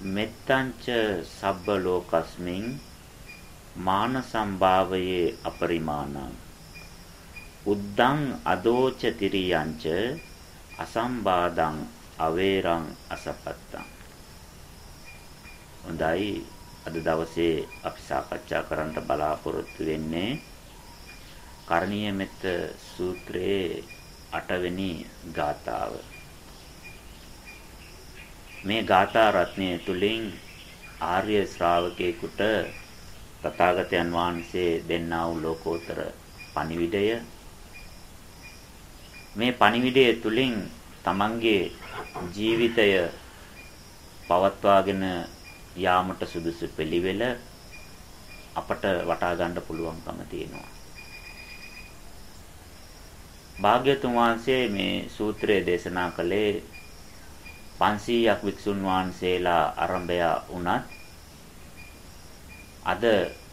මෙත්තංච සබ්බ ලෝකස්මින් මාන සම්භාවයේ අපරිමාණං. උද්දං අදෝච තිරියංච අසම්බාදං අවේරං අසපත්තං. හොඳයි. අද දවසේ අපි සාකච්ඡා කරන්න බලාපොරොත්තු වෙන්නේ කරණීය මෙත්ත සූත්‍රයේ 8 වෙනි ගාථාව. මේ ගාථා රත්නය තුලින් ආර්ය ශ්‍රාවකේකට තථාගතයන් වහන්සේ දෙන්නා වූ ලෝකෝත්තර පණිවිඩය මේ පණිවිඩය තුලින් තමන්ගේ ජීවිතය පවත්වාගෙන යාමට සුදුසු පිළිවෙල අපට වටා ගන්න පුළුවන්කම තියෙනවා. භාග්‍යතුන් වහන්සේ මේ සූත්‍රය දේශනා කළේ 500ක් වික්ෂුන් වහන්සේලා ආරම්භය වුණත් අද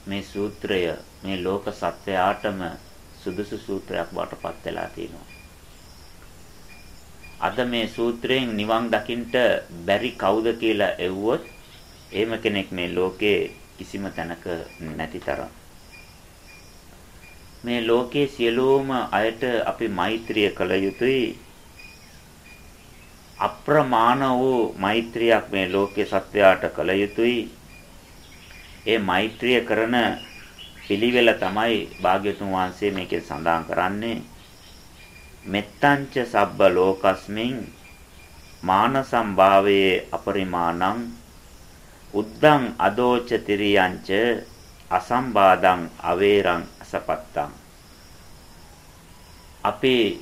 මේ සූත්‍රය මේ ලෝක සත්වයාටම සුදුසු සූත්‍රයක් බවට පත් වෙලා තියෙනවා. අද මේ සූත්‍රයෙන් නිවන් දකින්න බැරි කවුද කියලා එව්වොත් එහෙම කෙනෙක් මේ ලෝකේ කිසිම තැනක නැති තරම්. මේ ලෝකේ සියලුම අයට අපි මෛත්‍රිය කළ යුතුයි අප්‍රමාණ වූ මෛත්‍රියක් මේ ලෝකයේ සත්වයාට කළ යුතුයි. ඒ මෛත්‍රිය කරන පිළිවෙල තමයි භාග්‍යතුන් වහන්සේ මේකේ සඳහන් කරන්නේ. මෙත්තංච සබ්බ ලෝකස්මින් මාන සම්භාවයේ අපරිමාණං උද්දං අදෝච තිරියංච අසම්බාදං අවේරං අසපත්තං අපේ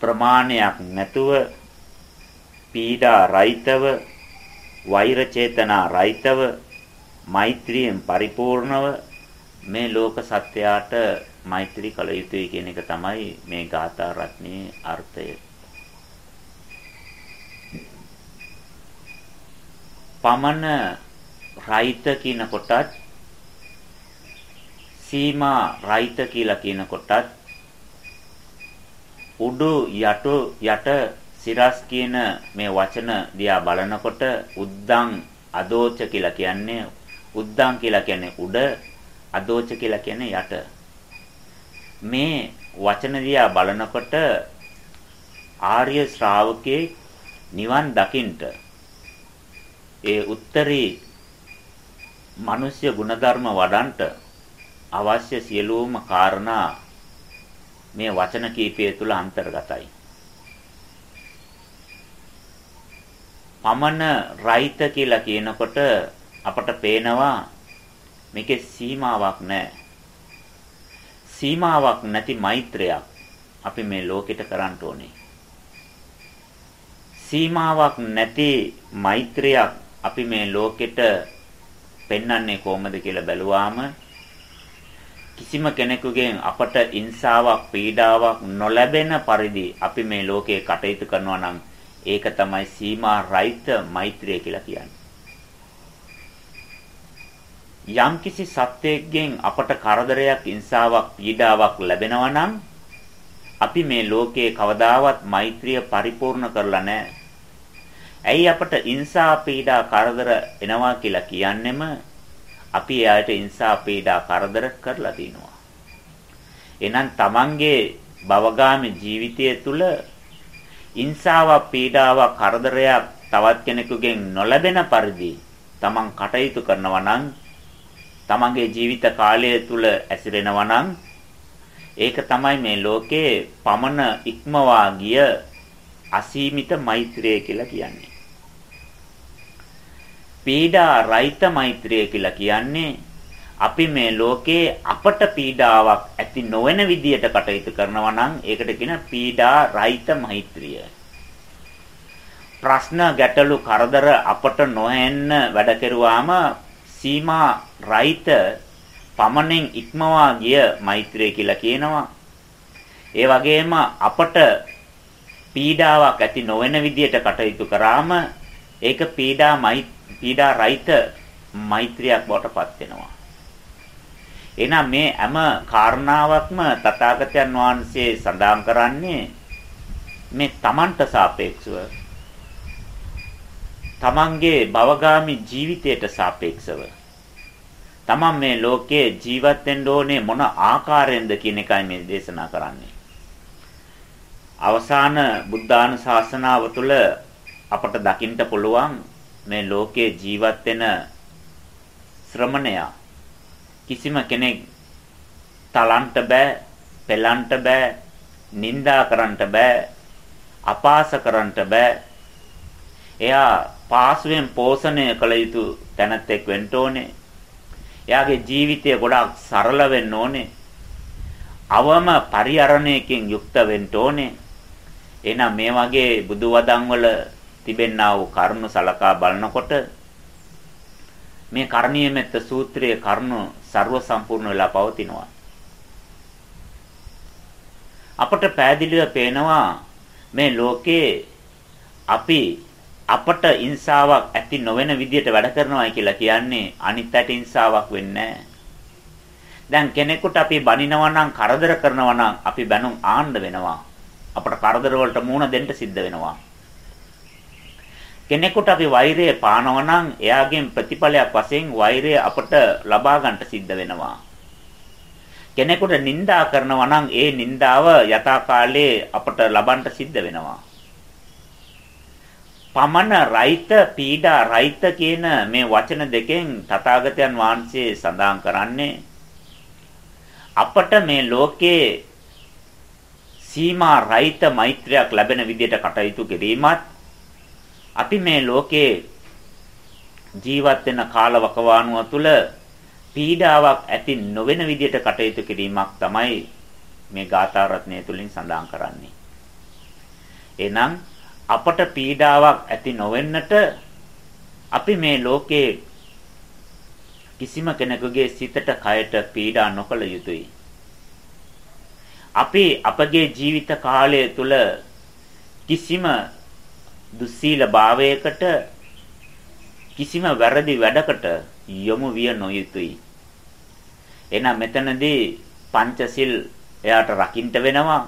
ප්‍රමාණයක් නැතුව පීඩා රහිතව වෛර චේතනා රහිතව මෛත්‍රියෙන් පරිපූර්ණව මේ ලෝක සත්‍යයට මෛත්‍රී කළ යුතුයි කියන එක තමයි මේ ගාථා රත්නයේ අර්ථය. පමන රහිත කියන කොටත් සීමා රහිත කියලා කියන කොටත් උඩු යටු යට සිරස් කියන මේ වචන දිහා බලනකොට උද්දං අදෝච කියලා කියන්නේ උද්දං කියලා කියන්නේ උඩ අදෝච කියලා කියන්නේ යට. මේ වචන දිහා බලනකොට ආර්ය ශ්‍රාවකේ නිවන් දකින්ට ඒ උත්තරී මිනිස්ය ගුණධර්ම වඩන්ට අවශ්‍ය සියලුම කාරණා මේ වචන කීපය තුල අන්තර්ගතයි. පමන රහිත කියලා කියනකොට අපට පේනවා මේකේ සීමාවක් නැහැ. සීමාවක් නැති මෛත්‍රයක් අපි මේ ලෝකෙට කරන්න ඕනේ. සීමාවක් නැති මෛත්‍රයක් අපි මේ ලෝකෙට පෙන්වන්නේ කොහොමද කියලා බැලුවාම කිසිම කෙනෙකුගෙන් අපට ඉන්සාවක් පීඩාවක් නොලැබෙන පරිදි අපි මේ ලෝකේ කටයුතු කරනවා නම් ඒක තමයි සීමා රහිත මෛත්‍රිය කියලා කියන්නේ. යම්කිසි සත්වයකින් අපට කරදරයක්, ඉන්සාවක්, පීඩාවක් ලැබෙනවා නම් අපි මේ ලෝකයේ කවදාවත් මෛත්‍රිය පරිපූර්ණ කරලා නැහැ. ඇයි අපට ඉන්සා පීඩා කරදර එනවා කියලා කියන්නෙම අපි එයාට ඉන්සා පීඩා කරදර කරලා තිනවා. එහෙනම් Tamange භවගාමී ජීවිතය තුළ ඉන්සාවක් පීඩාවක් කරදරයක් තවත් කෙනෙකුගෙන් නොලැබෙන පරිදි තමන් කටයුතු කරනවා නම් තමන්ගේ ජීවිත කාලය තුල ඇසිරෙනවා නම් ඒක තමයි මේ ලෝකේ පමන ඉක්මවා ගිය අසීමිත මෛත්‍රිය කියලා කියන්නේ. පීඩා රහිත මෛත්‍රිය කියලා කියන්නේ අපි මේ ලෝකේ අපට පීඩාවක් ඇති නොවන විදියට කටයුතු කරනවා නම් ඒකට කියන පීඩා රහිත මෛත්‍රිය. ප්‍රශ්න ගැටලු කරදර අපට නොහෙන්න වැඩ කෙරුවාම සීමා රහිත පමණෙන් ඉක්මවා ගිය මෛත්‍රිය කියලා කියනවා. ඒ වගේම අපට පීඩාවක් ඇති නොවන විදියට කටයුතු කරාම ඒක පීඩා පීඩා රහිත මෛත්‍රියක් බවට පත් වෙනවා. එහෙනම් මේ හැම කාරණාවක්ම තථාගතයන් වහන්සේ සඳහන් කරන්නේ මේ Tamanට සාපේක්ෂව Tamanගේ භවගාමි ජීවිතයට සාපේක්ෂව Taman මේ ලෝකයේ ජීවත් වෙන්න ඕනේ මොන ආකාරයෙන්ද කියන එකයි මේ දේශනා කරන්නේ. අවසාන බුද්ධාන ශාසනාව තුළ අපට දකින්න පුළුවන් මේ ලෝකයේ ජීවත් වෙන ශ්‍රමණයා කිසිම කෙනෙක් තලන්ට බෑ, පෙලන්ට බෑ, නිඳා කරන්නට බෑ, අපාස කරන්නට බෑ. එයා පාසුවෙන් පෝෂණය කළ යුතු තැනැත්තෙක් වෙන්න ඕනේ. එයාගේ ජීවිතය ගොඩාක් සරල වෙන්න ඕනේ. අවම පරිහරණයකින් යුක්ත වෙන්න ඕනේ. එහෙනම් මේ වගේ බුදු වදන් වල තිබෙනා වූ කරුණු සලකා බලනකොට මේ කරණීය මෙත්ත සූත්‍රයේ කරුණු ਸਰව සම්පූර්ණ වෙලා පවතිනවා. අපට පෑදිලිව පේනවා මේ ලෝකේ අපි අපට ඉන්සාවක් ඇති නොවන විදියට වැඩ කරනවා කියලා කියන්නේ අනිත් ඇට ඉන්සාවක් වෙන්නේ දැන් කෙනෙකුට අපි බනිනවා නම් කරදර කරනවා නම් අපි බැනුම් ආන්න වෙනවා. අපට කරදර වලට මුහුණ දෙන්න සිද්ධ වෙනවා. කෙනෙකුට අපි වෛරය පානවා නම් එයාගෙන් ප්‍රතිඵලයක් වශයෙන් වෛරය අපට ලබා ගන්නට සිද්ධ වෙනවා. කෙනෙකුට නිඳා කරනවා නම් ඒ නිඳාව යථාකාලයේ අපට ලබන්න සිද්ධ වෙනවා. පමන රයිත පීඩා රයිත කියන මේ වචන දෙකෙන් තථාගතයන් වහන්සේ සඳහන් කරන්නේ අපට මේ ලෝකේ සීමා රහිත මෛත්‍රියක් ලැබෙන විදිහට කටයුතු කිරීමත් අපි මේ ලෝකේ ජීවත් වෙන කාලවකවානුව තුළ පීඩාවක් ඇති නොවන විදිහට කටයුතු කිරීමක් තමයි මේ ගාථා රත්නය තුලින් සඳහන් කරන්නේ. එහෙනම් අපට පීඩාවක් ඇති නොවෙන්නට අපි මේ ලෝකේ කිසිම කෙනෙකුගේ සිතට කයට පීඩා නොකළ යුතුයි. අපි අපගේ ජීවිත කාලය තුල කිසිම දුස්සීල භාවයකට කිසිම වැරදි වැඩකට යොමු විය නොයුතුයි. එහෙනම් මෙතනදී පංචසිල් එයාට රකින්න වෙනවා.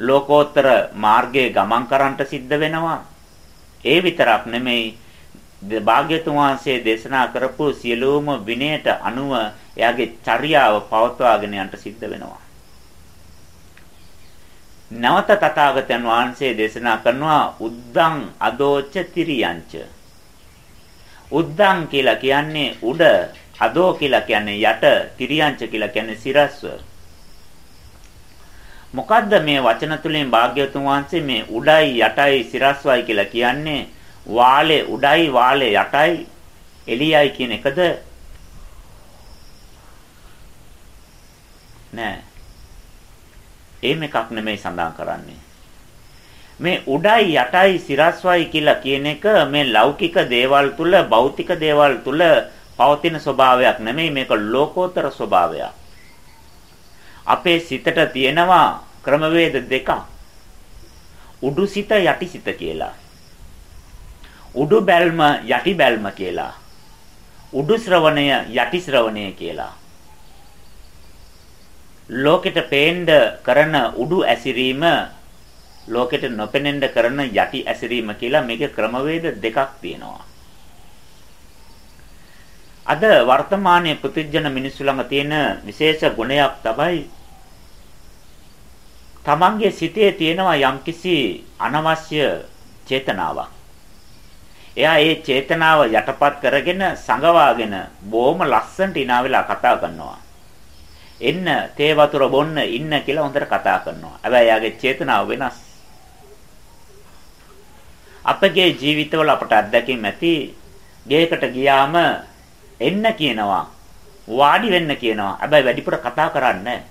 ලෝකෝත්තර මාර්ගයේ ගමන් කරන්නට සිද්ධ වෙනවා. ඒ විතරක් නෙමෙයි භාග්‍යතුන් වහන්සේ දේශනා කරපු සියලුම විනයට අනුව එයාගේ චර්යාව පවත්වාගෙන යන්නට සිද්ධ වෙනවා. නැවත තථාගතයන් වහන්සේ දේශනා කරනවා උද්දං අදෝච තිරියංච. උද්දං කියලා කියන්නේ උඩ, අදෝ කියලා කියන්නේ යට, තිරියංච කියලා කියන්නේ සිරස්ව. මොකද්ද මේ වචන තුලින් භාග්‍යවතුන් වහන්සේ මේ උඩයි යටයි සිරස්වයි කියලා කියන්නේ වාලේ උඩයි වාලේ යටයි එළියයි කියන එකද නෑ එහෙම එකක් නෙමෙයි සඳහන් කරන්නේ. මේ උඩයි යටයි සිරස්වයි කියලා කියන එක මේ ලෞකික දේවල් තුල භෞතික දේවල් තුල පවතින ස්වභාවයක් නෙමෙයි මේක ලෝකෝත්තර ස්වභාවයක්. අපේ සිතට තියෙනවා ක්‍රමවේද දෙකක්. උඩුසිත යටිසිත කියලා. උඩු බැල්ම යටි බැල්ම කියලා. උඩු ශ්‍රවණය යටි ශ්‍රවණය කියලා. ලෝකෙට පේන්න කරන උඩු ඇසිරීම ලෝකෙට නොපෙනෙන්න කරන යටි ඇසිරීම කියලා මේකේ ක්‍රමවේද දෙකක් තියෙනවා. අද වර්තමානයේ පුදුජන මිනිස්සු ළඟ තියෙන විශේෂ ගුණයක් තමයි තමන්ගේ සිතේ තියෙනවා යම්කිසි අනවශ්‍ය චේතනාවක්. එයා ඒ චේතනාව යටපත් කරගෙන සංගවාගෙන බොහොම ලස්සනට ඉනා වෙලා කතා කරනවා. එන්න තේ වතුර බොන්න ඉන්න කියලා හොඳට කතා කරනවා. හැබැයි යාගේ චේතනාව වෙනස්. අපගේ ජීවිතවල අපට අත්දැකීම් ඇති ගේකට ගියාම එන්න කියනවා. වාඩි වෙන්න කියනවා. හැබැයි වැඩිපුර කතා කරන්නේ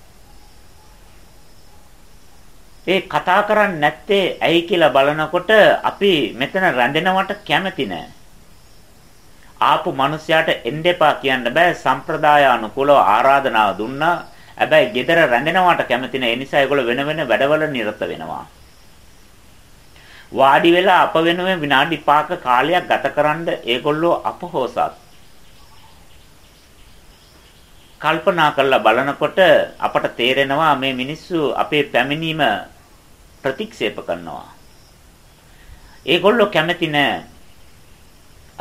ඒ කතා කරන්නේ නැත්තේ ඇයි කියලා බලනකොට අපි මෙතන රැඳෙනවට කැමති නෑ. ආපු මිනිසයාට එන්න එපා කියන්න බෑ සම්ප්‍රදාය අනුකූලව ආරාධනාව දුන්නා. හැබැයි gedara රැඳෙනවට කැමති නැහැ. ඒ නිසා ඒගොල්ලෝ වෙන වෙන වැඩවල නිරත වෙනවා. වාඩි වෙලා අප වෙනුවෙන් විනාඩි 5ක කාලයක් ගතකරනද ඒගොල්ලෝ අපහොසත්. කල්පනා කරලා බලනකොට අපට තේරෙනවා මේ මිනිස්සු අපේ පැමිණීම ප්‍රතික්ෂේප කරනවා. ඒගොල්ලෝ කැමති නෑ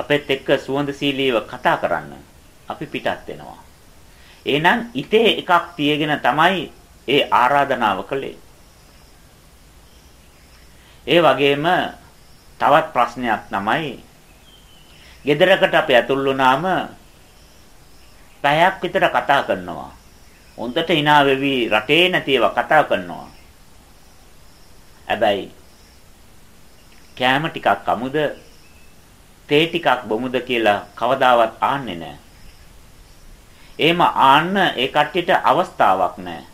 අපෙත් එක්ක සුවඳශීලීව කතා කරන්න. අපි පිටත් වෙනවා. එහෙනම් ඉතේ එකක් තියගෙන තමයි ඒ ආරාධනාව කළේ. ඒ වගේම තවත් ප්‍රශ්නයක් තමයි ගෙදරකට අපි ඇතුල් වුණාම පැයක් විතර කතා කරනවා. හොඳට hina වෙවි රටේ නැතිව කතා කරනවා. හැබැයි කෑම ටිකක් අමුද තේ ටිකක් බොමුද කියලා කවදාවත් ආන්නේ නැහැ. එහෙම ආන්න ඒ කට්ටියට අවස්ථාවක් නැහැ.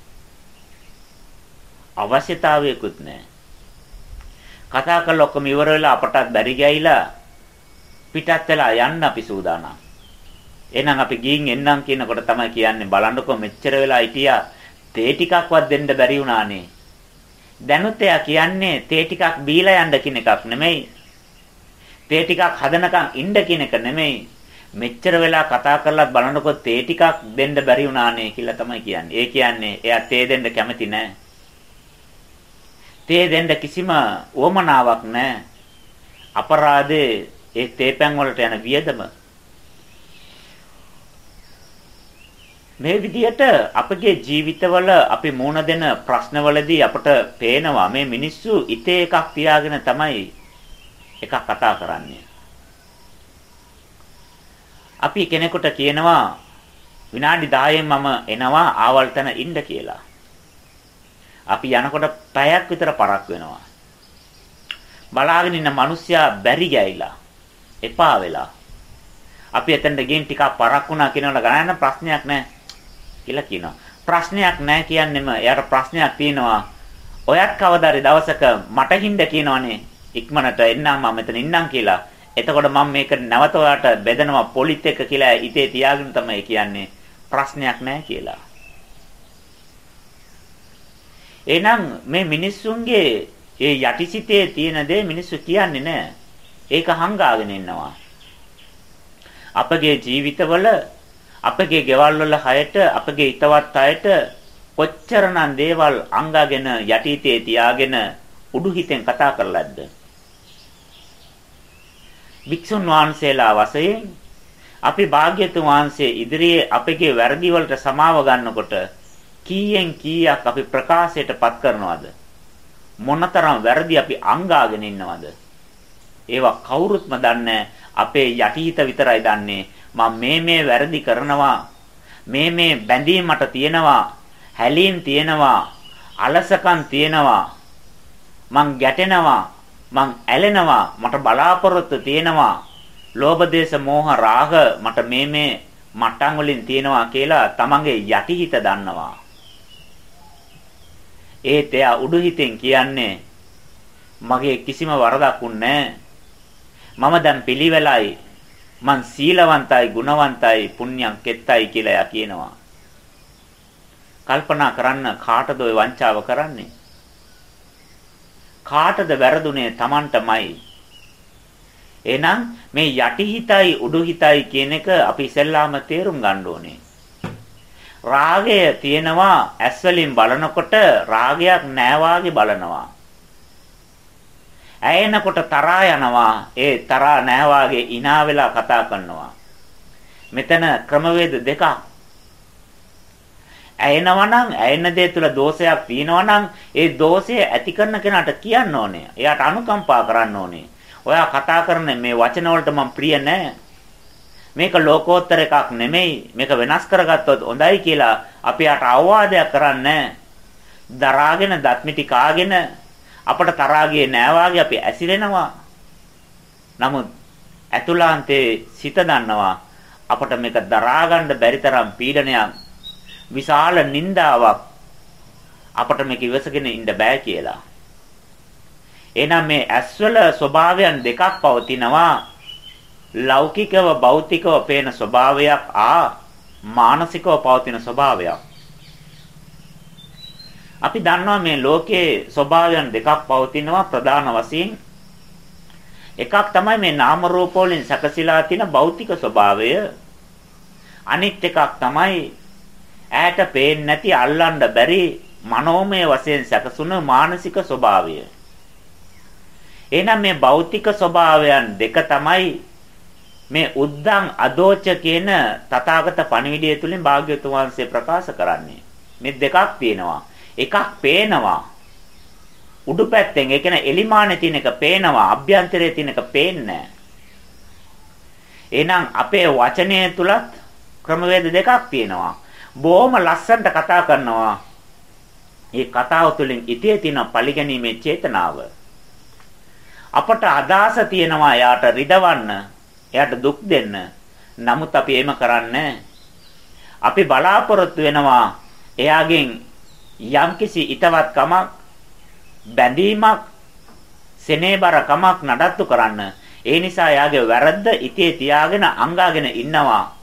අවශ්‍යතාවයකුත් නැහැ. කතා කරලා ඔක්කොම ඉවර වෙලා අපටත් බැරි ගෑයිලා පිටත් වෙලා යන්න අපි සූදානම්. එහෙනම් අපි ගිහින් එන්නම් කියනකොට තමයි කියන්නේ බලන්නකො මෙච්චර වෙලා හිටියා තේ ටිකක්වත් දෙන්න බැරි වුණානේ. දැනුත් එයා කියන්නේ තේ ටිකක් බීලා යන්න කියන එකක් නෙමෙයි. තේ ටිකක් හදනකම් ඉන්න කියන එක නෙමෙයි. මෙච්චර වෙලා කතා කරලත් බලනකො තේ ටිකක් දෙන්න බැරි වුණානේ කියලා තමයි කියන්නේ. ඒ කියන්නේ එයා තේ දෙන්න කැමති නැහැ. තේ දෙන්න කිසිම උවමනාවක් නැහැ. අපරාධේ ඒ තේපැන් වලට යන වියදම මේ විදිහට අපගේ ජීවිතවල අපි මුණ දෙන ප්‍රශ්නවලදී අපට පේනවා මේ මිනිස්සු ඉතේ එකක් තියාගෙන තමයි එකක් කතා කරන්නේ. අපි කෙනෙකුට කියනවා විනාඩි 10න් මම එනවා ආවල් තැන ඉන්න කියලා. අපි යනකොට පැයක් විතර පරක් වෙනවා. බලාගෙන ඉන්න මිනිස්සයා බැරි ගෑයිලා එපා වෙලා. අපි එතනට ගෙන් ටිකක් පරක් වුණා කියනවල ගණන් ප්‍රශ්නයක් නැහැ. කියලා කියනවා. ප්‍රශ්නයක් නැහැ කියන්නෙම එයාට ප්‍රශ්නයක් තියෙනවා. ඔයත් කවදාරි දවසක මට හින්ද කියනවනේ ඉක්මනට එන්නම් මම මෙතන ඉන්නම් කියලා. එතකොට මම මේක නැවත ඔයාට බෙදනවා පොලිත් එක්ක කියලා ඉතේ තියාගෙන තමයි කියන්නේ ප්‍රශ්නයක් නැහැ කියලා. එහෙනම් මේ මිනිස්සුන්ගේ ඒ යටිසිතේ තියෙන දේ මිනිස්සු කියන්නේ නැහැ. ඒක හංගාගෙන ඉන්නවා. අපගේ ජීවිතවල අපගේ ගෙවල් වල හයට අපගේ හිතවත් අයට කොච්චරනම් දේවල් අංගාගෙන යටිතේ තියාගෙන උඩු හිතෙන් කතා කරලාද වික්ෂුන් වහන්සේලා වශයෙන් අපි භාග්‍යතුන් වහන්සේ ඉදිරියේ අපගේ වැරදි වලට සමාව ගන්නකොට කීයෙන් කීයක් අපි ප්‍රකාශයටපත් කරනවද? මොනතරම් වැරදි අපි අංගාගෙන ඉන්නවද? ඒවා කවුරුත්ම දන්නේ අපේ යටිහිත විතරයි දන්නේ. මම මේ මේ වැරදි කරනවා. මේ මේ බැඳීම් මට තියෙනවා. හැලීම් තියෙනවා. අලසකම් තියෙනවා. මං ගැටෙනවා. මං ඇලෙනවා මට බලාපොරොත්තු තියෙනවා ලෝභ දේශ මෝහ රාග මට මේ මේ මට්ටම් වලින් තියෙනවා කියලා තමන්ගේ යටිහිත දන්නවා ඒත් එයා උඩු හිතෙන් කියන්නේ මගේ කිසිම වරදක් උන්නේ මම දැන් පිළිවෙලයි මං සීලවන්තයි ගුණවන්තයි පුණ්‍යම් කෙත්තයි කියලා යා කියනවා. කල්පනා කරන්න කාටද ওই වංචාව කරන්නේ? කාටද වැරදුනේ Tamanටමයි. එහෙනම් මේ යටිහිතයි උඩුහිතයි කියන එක අපි ඉස්සෙල්ලාම තේරුම් ගන්න ඕනේ. රාගය තියෙනවා ඇස් වලින් බලනකොට රාගයක් නෑ බලනවා. ඇයෙනකොට තරහා යනවා. ඒ තරහා නැහැ වාගේ ඉනා වෙලා කතා කරනවා. මෙතන ක්‍රමවේද දෙකක්. ඇයෙනවා නම් ඇයෙන දේ තුල දෝෂයක් තියෙනවා නම් ඒ දෝෂය ඇති කරන කෙනාට කියන්න ඕනේ. එයාට අනුකම්පා කරන්න ඕනේ. ඔයා කතා කරන මේ වචන වලට මම ප්‍රිය නැහැ. මේක ලෝකෝත්තර එකක් නෙමෙයි. මේක වෙනස් කරගත්තොත් හොඳයි කියලා අපි යට අවවාදයක් කරන්නේ දරාගෙන දත්මිටි කාගෙන අපට තරහා ගියේ නෑ වාගේ අපි ඇසිරෙනවා. නමුත් ඇතුළාන්තයේ සිත දන්නවා අපට මේක දරා ගන්න බැරි තරම් පීඩනයක් විශාල නිന്ദාවක් අපට මේක ඉවසගෙන ඉන්න බෑ කියලා. එහෙනම් මේ ඇස්වල ස්වභාවයන් දෙකක් පවතිනවා. ලෞකිකව භෞතිකව පේන ස්වභාවයක් ආ මානසිකව පවතින ස්වභාවයක්. අපි දන්නවා මේ ලෝකයේ ස්වභාවයන් දෙකක් පවතිනවා ප්‍රධාන වශයෙන්. එකක් තමයි මේ නාම රූප වලින් සැකසීලා තියෙන භෞතික ස්වභාවය. අනිත් එකක් තමයි ඈට පේන්නේ නැති අල්ලන්න බැරි මනෝමය වශයෙන් සැකසුණු මානසික ස්වභාවය. එහෙනම් මේ භෞතික ස්වභාවයන් දෙක තමයි මේ උද්දං අදෝච කියන තථාගත පණිවිඩය තුලින් භාග්‍යවතුන් වහන්සේ ප්‍රකාශ කරන්නේ. මේ දෙකක් තියෙනවා. එකක් පේනවා. උඩු පැත්තෙන් ඒ කියන්නේ එලිමානේ තියෙන එක පේනවා. අභ්‍යන්තරයේ තියෙන එක පේන්නේ එහෙනම් අපේ වචනය තුලත් ක්‍රමවේද දෙකක් තියෙනවා. බොහොම ලස්සනට කතා කරනවා. මේ කතාව තුළින් ඉතේ තියෙන පරිගැනීමේ චේතනාව අපට අදාස තියෙනවා යාට රිදවන්න එයාට දුක් දෙන්න. නමුත් අපි එහෙම කරන්නේ අපි බලාපොරොත්තු වෙනවා එයාගෙන් යම්කිසි ිතවත් කමක් බැඳීමක් සෙනේබර කමක් නඩත්තු කරන්න. ඒ නිසා එයාගේ වැරද්ද ඉතේ තියාගෙන අංගාගෙන ඉන්නවා.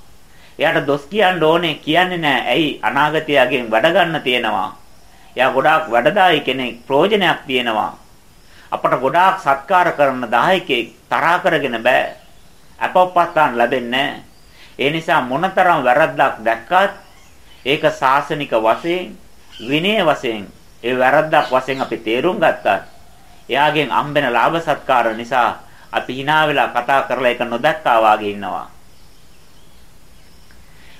එයාට දොස් කියන්න ඕනේ කියන්නේ නැහැ. ඇයි අනාගතයගෙන් වැඩ ගන්න තියෙනවා. එයා ගොඩාක් වැඩදායි කෙනෙක් ප්‍රයෝජනයක් තියෙනවා. අපට ගොඩාක් සත්කාර කරන දායකයෙක් තරහා කරගෙන බෑ. අපොප්පත්තාන් ලැබෙන්නේ ඒ නිසා මොනතරම් වැරද්දක් දැක්කත් ඒක සාසනික වශයෙන් විනය වශයෙන් ඒ වැරද්දක් වශයෙන් අපි තේරුම් ගත්තා. එයාගෙන් අම්බෙන ලාභ සත්කාර නිසා අපි hina වෙලා කතා කරලා ඒක නොදැක්කා වාගේ ඉන්නවා.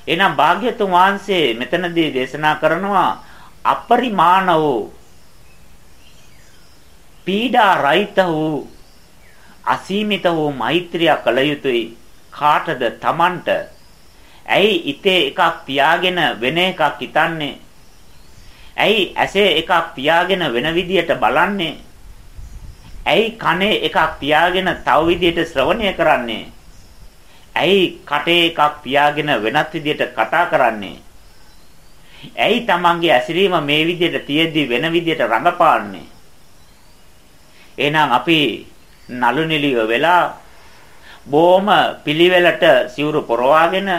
එහෙනම් භාග්‍යතුන් වහන්සේ මෙතනදී දේශනා කරනවා අපරිමාණ වූ පීඩා රහිත වූ අසීමිත වූ මෛත්‍රිය කළ යුතුයි. කාටද? Tamanට ඇයි ඉතේ එකක් තියාගෙන වෙන එකක් හිතන්නේ? ඇයි ඇසේ එකක් තියාගෙන වෙන විදියට බලන්නේ? ඇයි කනේ එකක් තියාගෙන තව විදියට ශ්‍රවණය කරන්නේ? ඇයි කටේ එකක් තියාගෙන වෙනත් විදියට කතා කරන්නේ? ඇයි Tamanගේ ඇසිරීම මේ විදියට තියෙද්දි වෙන විදියට රඟපාන්නේ? එහෙනම් අපි නළු නිලිය වෙලා බොහොම පිළිවෙලට සිවුරු පොරවාගෙන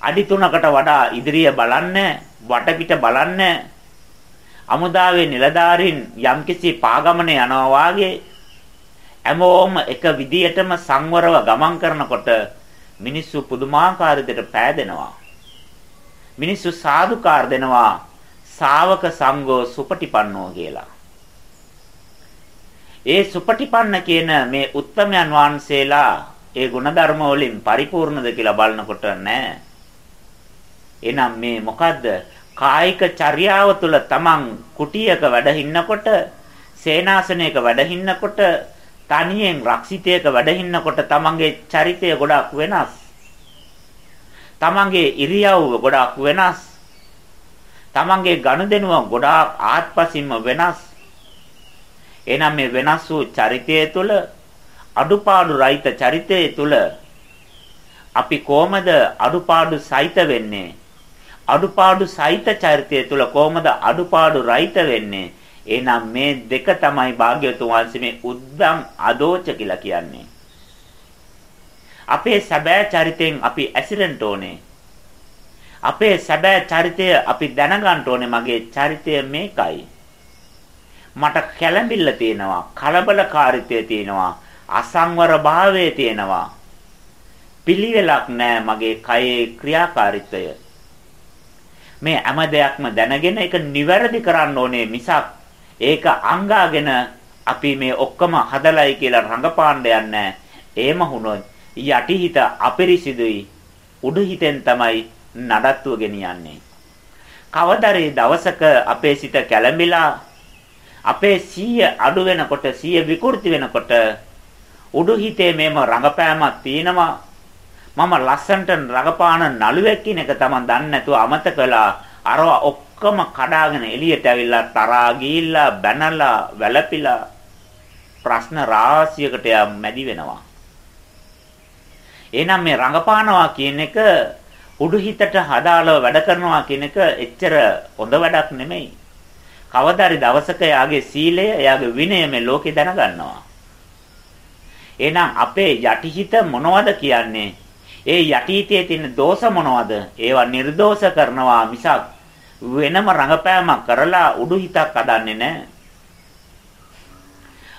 අඩි 3කට වඩා ඉදිරිය බලන්නේ වටපිට බලන්නේ අමුදාවේ නිලධාරීන් යම්කිසි පාගමන යනවා වාගේ හැමෝම එක විදියටම සංවරව ගමන් කරනකොට මිනිස්සු පුදුමාකාර විදිහට පෑදෙනවා මිනිස්සු සාදුකාර දෙනවා ශාවක සංඝෝ සුපටිපන්නෝ කියලා ඒ සුපටිපන්න කියන මේ උත්තමයන් වහන්සේලා ඒ ಗುಣධර්ම වලින් පරිපූර්ණද කියලා බලනකොට නෑ. එහෙනම් මේ මොකද්ද? කායික චර්යාව තුළ තමන් කුටියක වැඩ ඉන්නකොට, සේනාසනයක වැඩ ඉන්නකොට, තනියෙන් රක්ෂිතයක වැඩ ඉන්නකොට තමන්ගේ චරිතය ගොඩක් වෙනස්. තමන්ගේ ඉරියව්ව ගොඩක් වෙනස්. තමන්ගේ ගනුදෙනුව ගොඩාක් ආත්පසින්ම වෙනස්. එහෙනම් මේ වෙනස් වූ චරිතය තුළ අඩුපාඩු රහිත චරිතය තුළ අපි කොහමද අඩුපාඩු සහිත වෙන්නේ? අඩුපාඩු සහිත චරිතය තුළ කොහමද අඩුපාඩු රහිත වෙන්නේ? එහෙනම් මේ දෙක තමයි භාග්‍යවතුන් වහන්සේ මේ උද්දම් අදෝච කියලා කියන්නේ. අපේ සැබෑ චරිතෙන් අපි ඇසිරෙන්න ඕනේ. අපේ සැබෑ චරිතය අපි දැනගන්න ඕනේ මගේ චරිතය මේකයි. මට කැළඹිල්ල තියෙනවා කලබලකාරීත්වය තියෙනවා අසංවර භාවය තියෙනවා පිළිවෙලක් නැහැ මගේ කයේ ක්‍රියාකාරීත්වය මේ හැම දෙයක්ම දැනගෙන ඒක නිවැරදි කරන්න ඕනේ මිසක් ඒක අංගාගෙන අපි මේ ඔක්කොම හදලයි කියලා රඟපාන්න යන්නේ. එහෙම වුණොත් යටිහිත අපිරිසිදුයි. උඩුහිතෙන් තමයි නඩත්තුව ගෙනියන්නේ. කවදරේ දවසක අපේ සිත කැළඹිලා අපේ සීය අඩු වෙනකොට සීය විකෘති වෙනකොට උඩු හිතේ මේම රඟපෑමක් තියෙනවා. මම ලස්සන්ට රඟපාන නළුවෙක් කියන එක තමන් දන්නේ නැතුව අමතක කළා. අරවා ඔක්කොම කඩාගෙන එළියට ඇවිල්ලා තරහා ගිහිල්ලා බැනලා වැළපිලා ප්‍රශ්න රාශියකට මැදි වෙනවා එහෙනම් මේ රඟපානවා කියන එක උඩු හිතට හදාලව වැඩ කරනවා කියන එක එච්චර හොඳ වැඩක් නෙමෙයි කවදාරි දවසක එයාගේ සීලය, එයාගේ විනය මේ ලෝකේ දැනගන්නවා. එහෙනම් අපේ යටිහිත මොනවද කියන්නේ? ඒ යටිහිතේ තියෙන දෝෂ මොනවද? ඒවා නිර්දෝෂ කරනවා මිසක් වෙනම රඟපෑමක් කරලා උඩු හිතක් හදන්නේ නැහැ.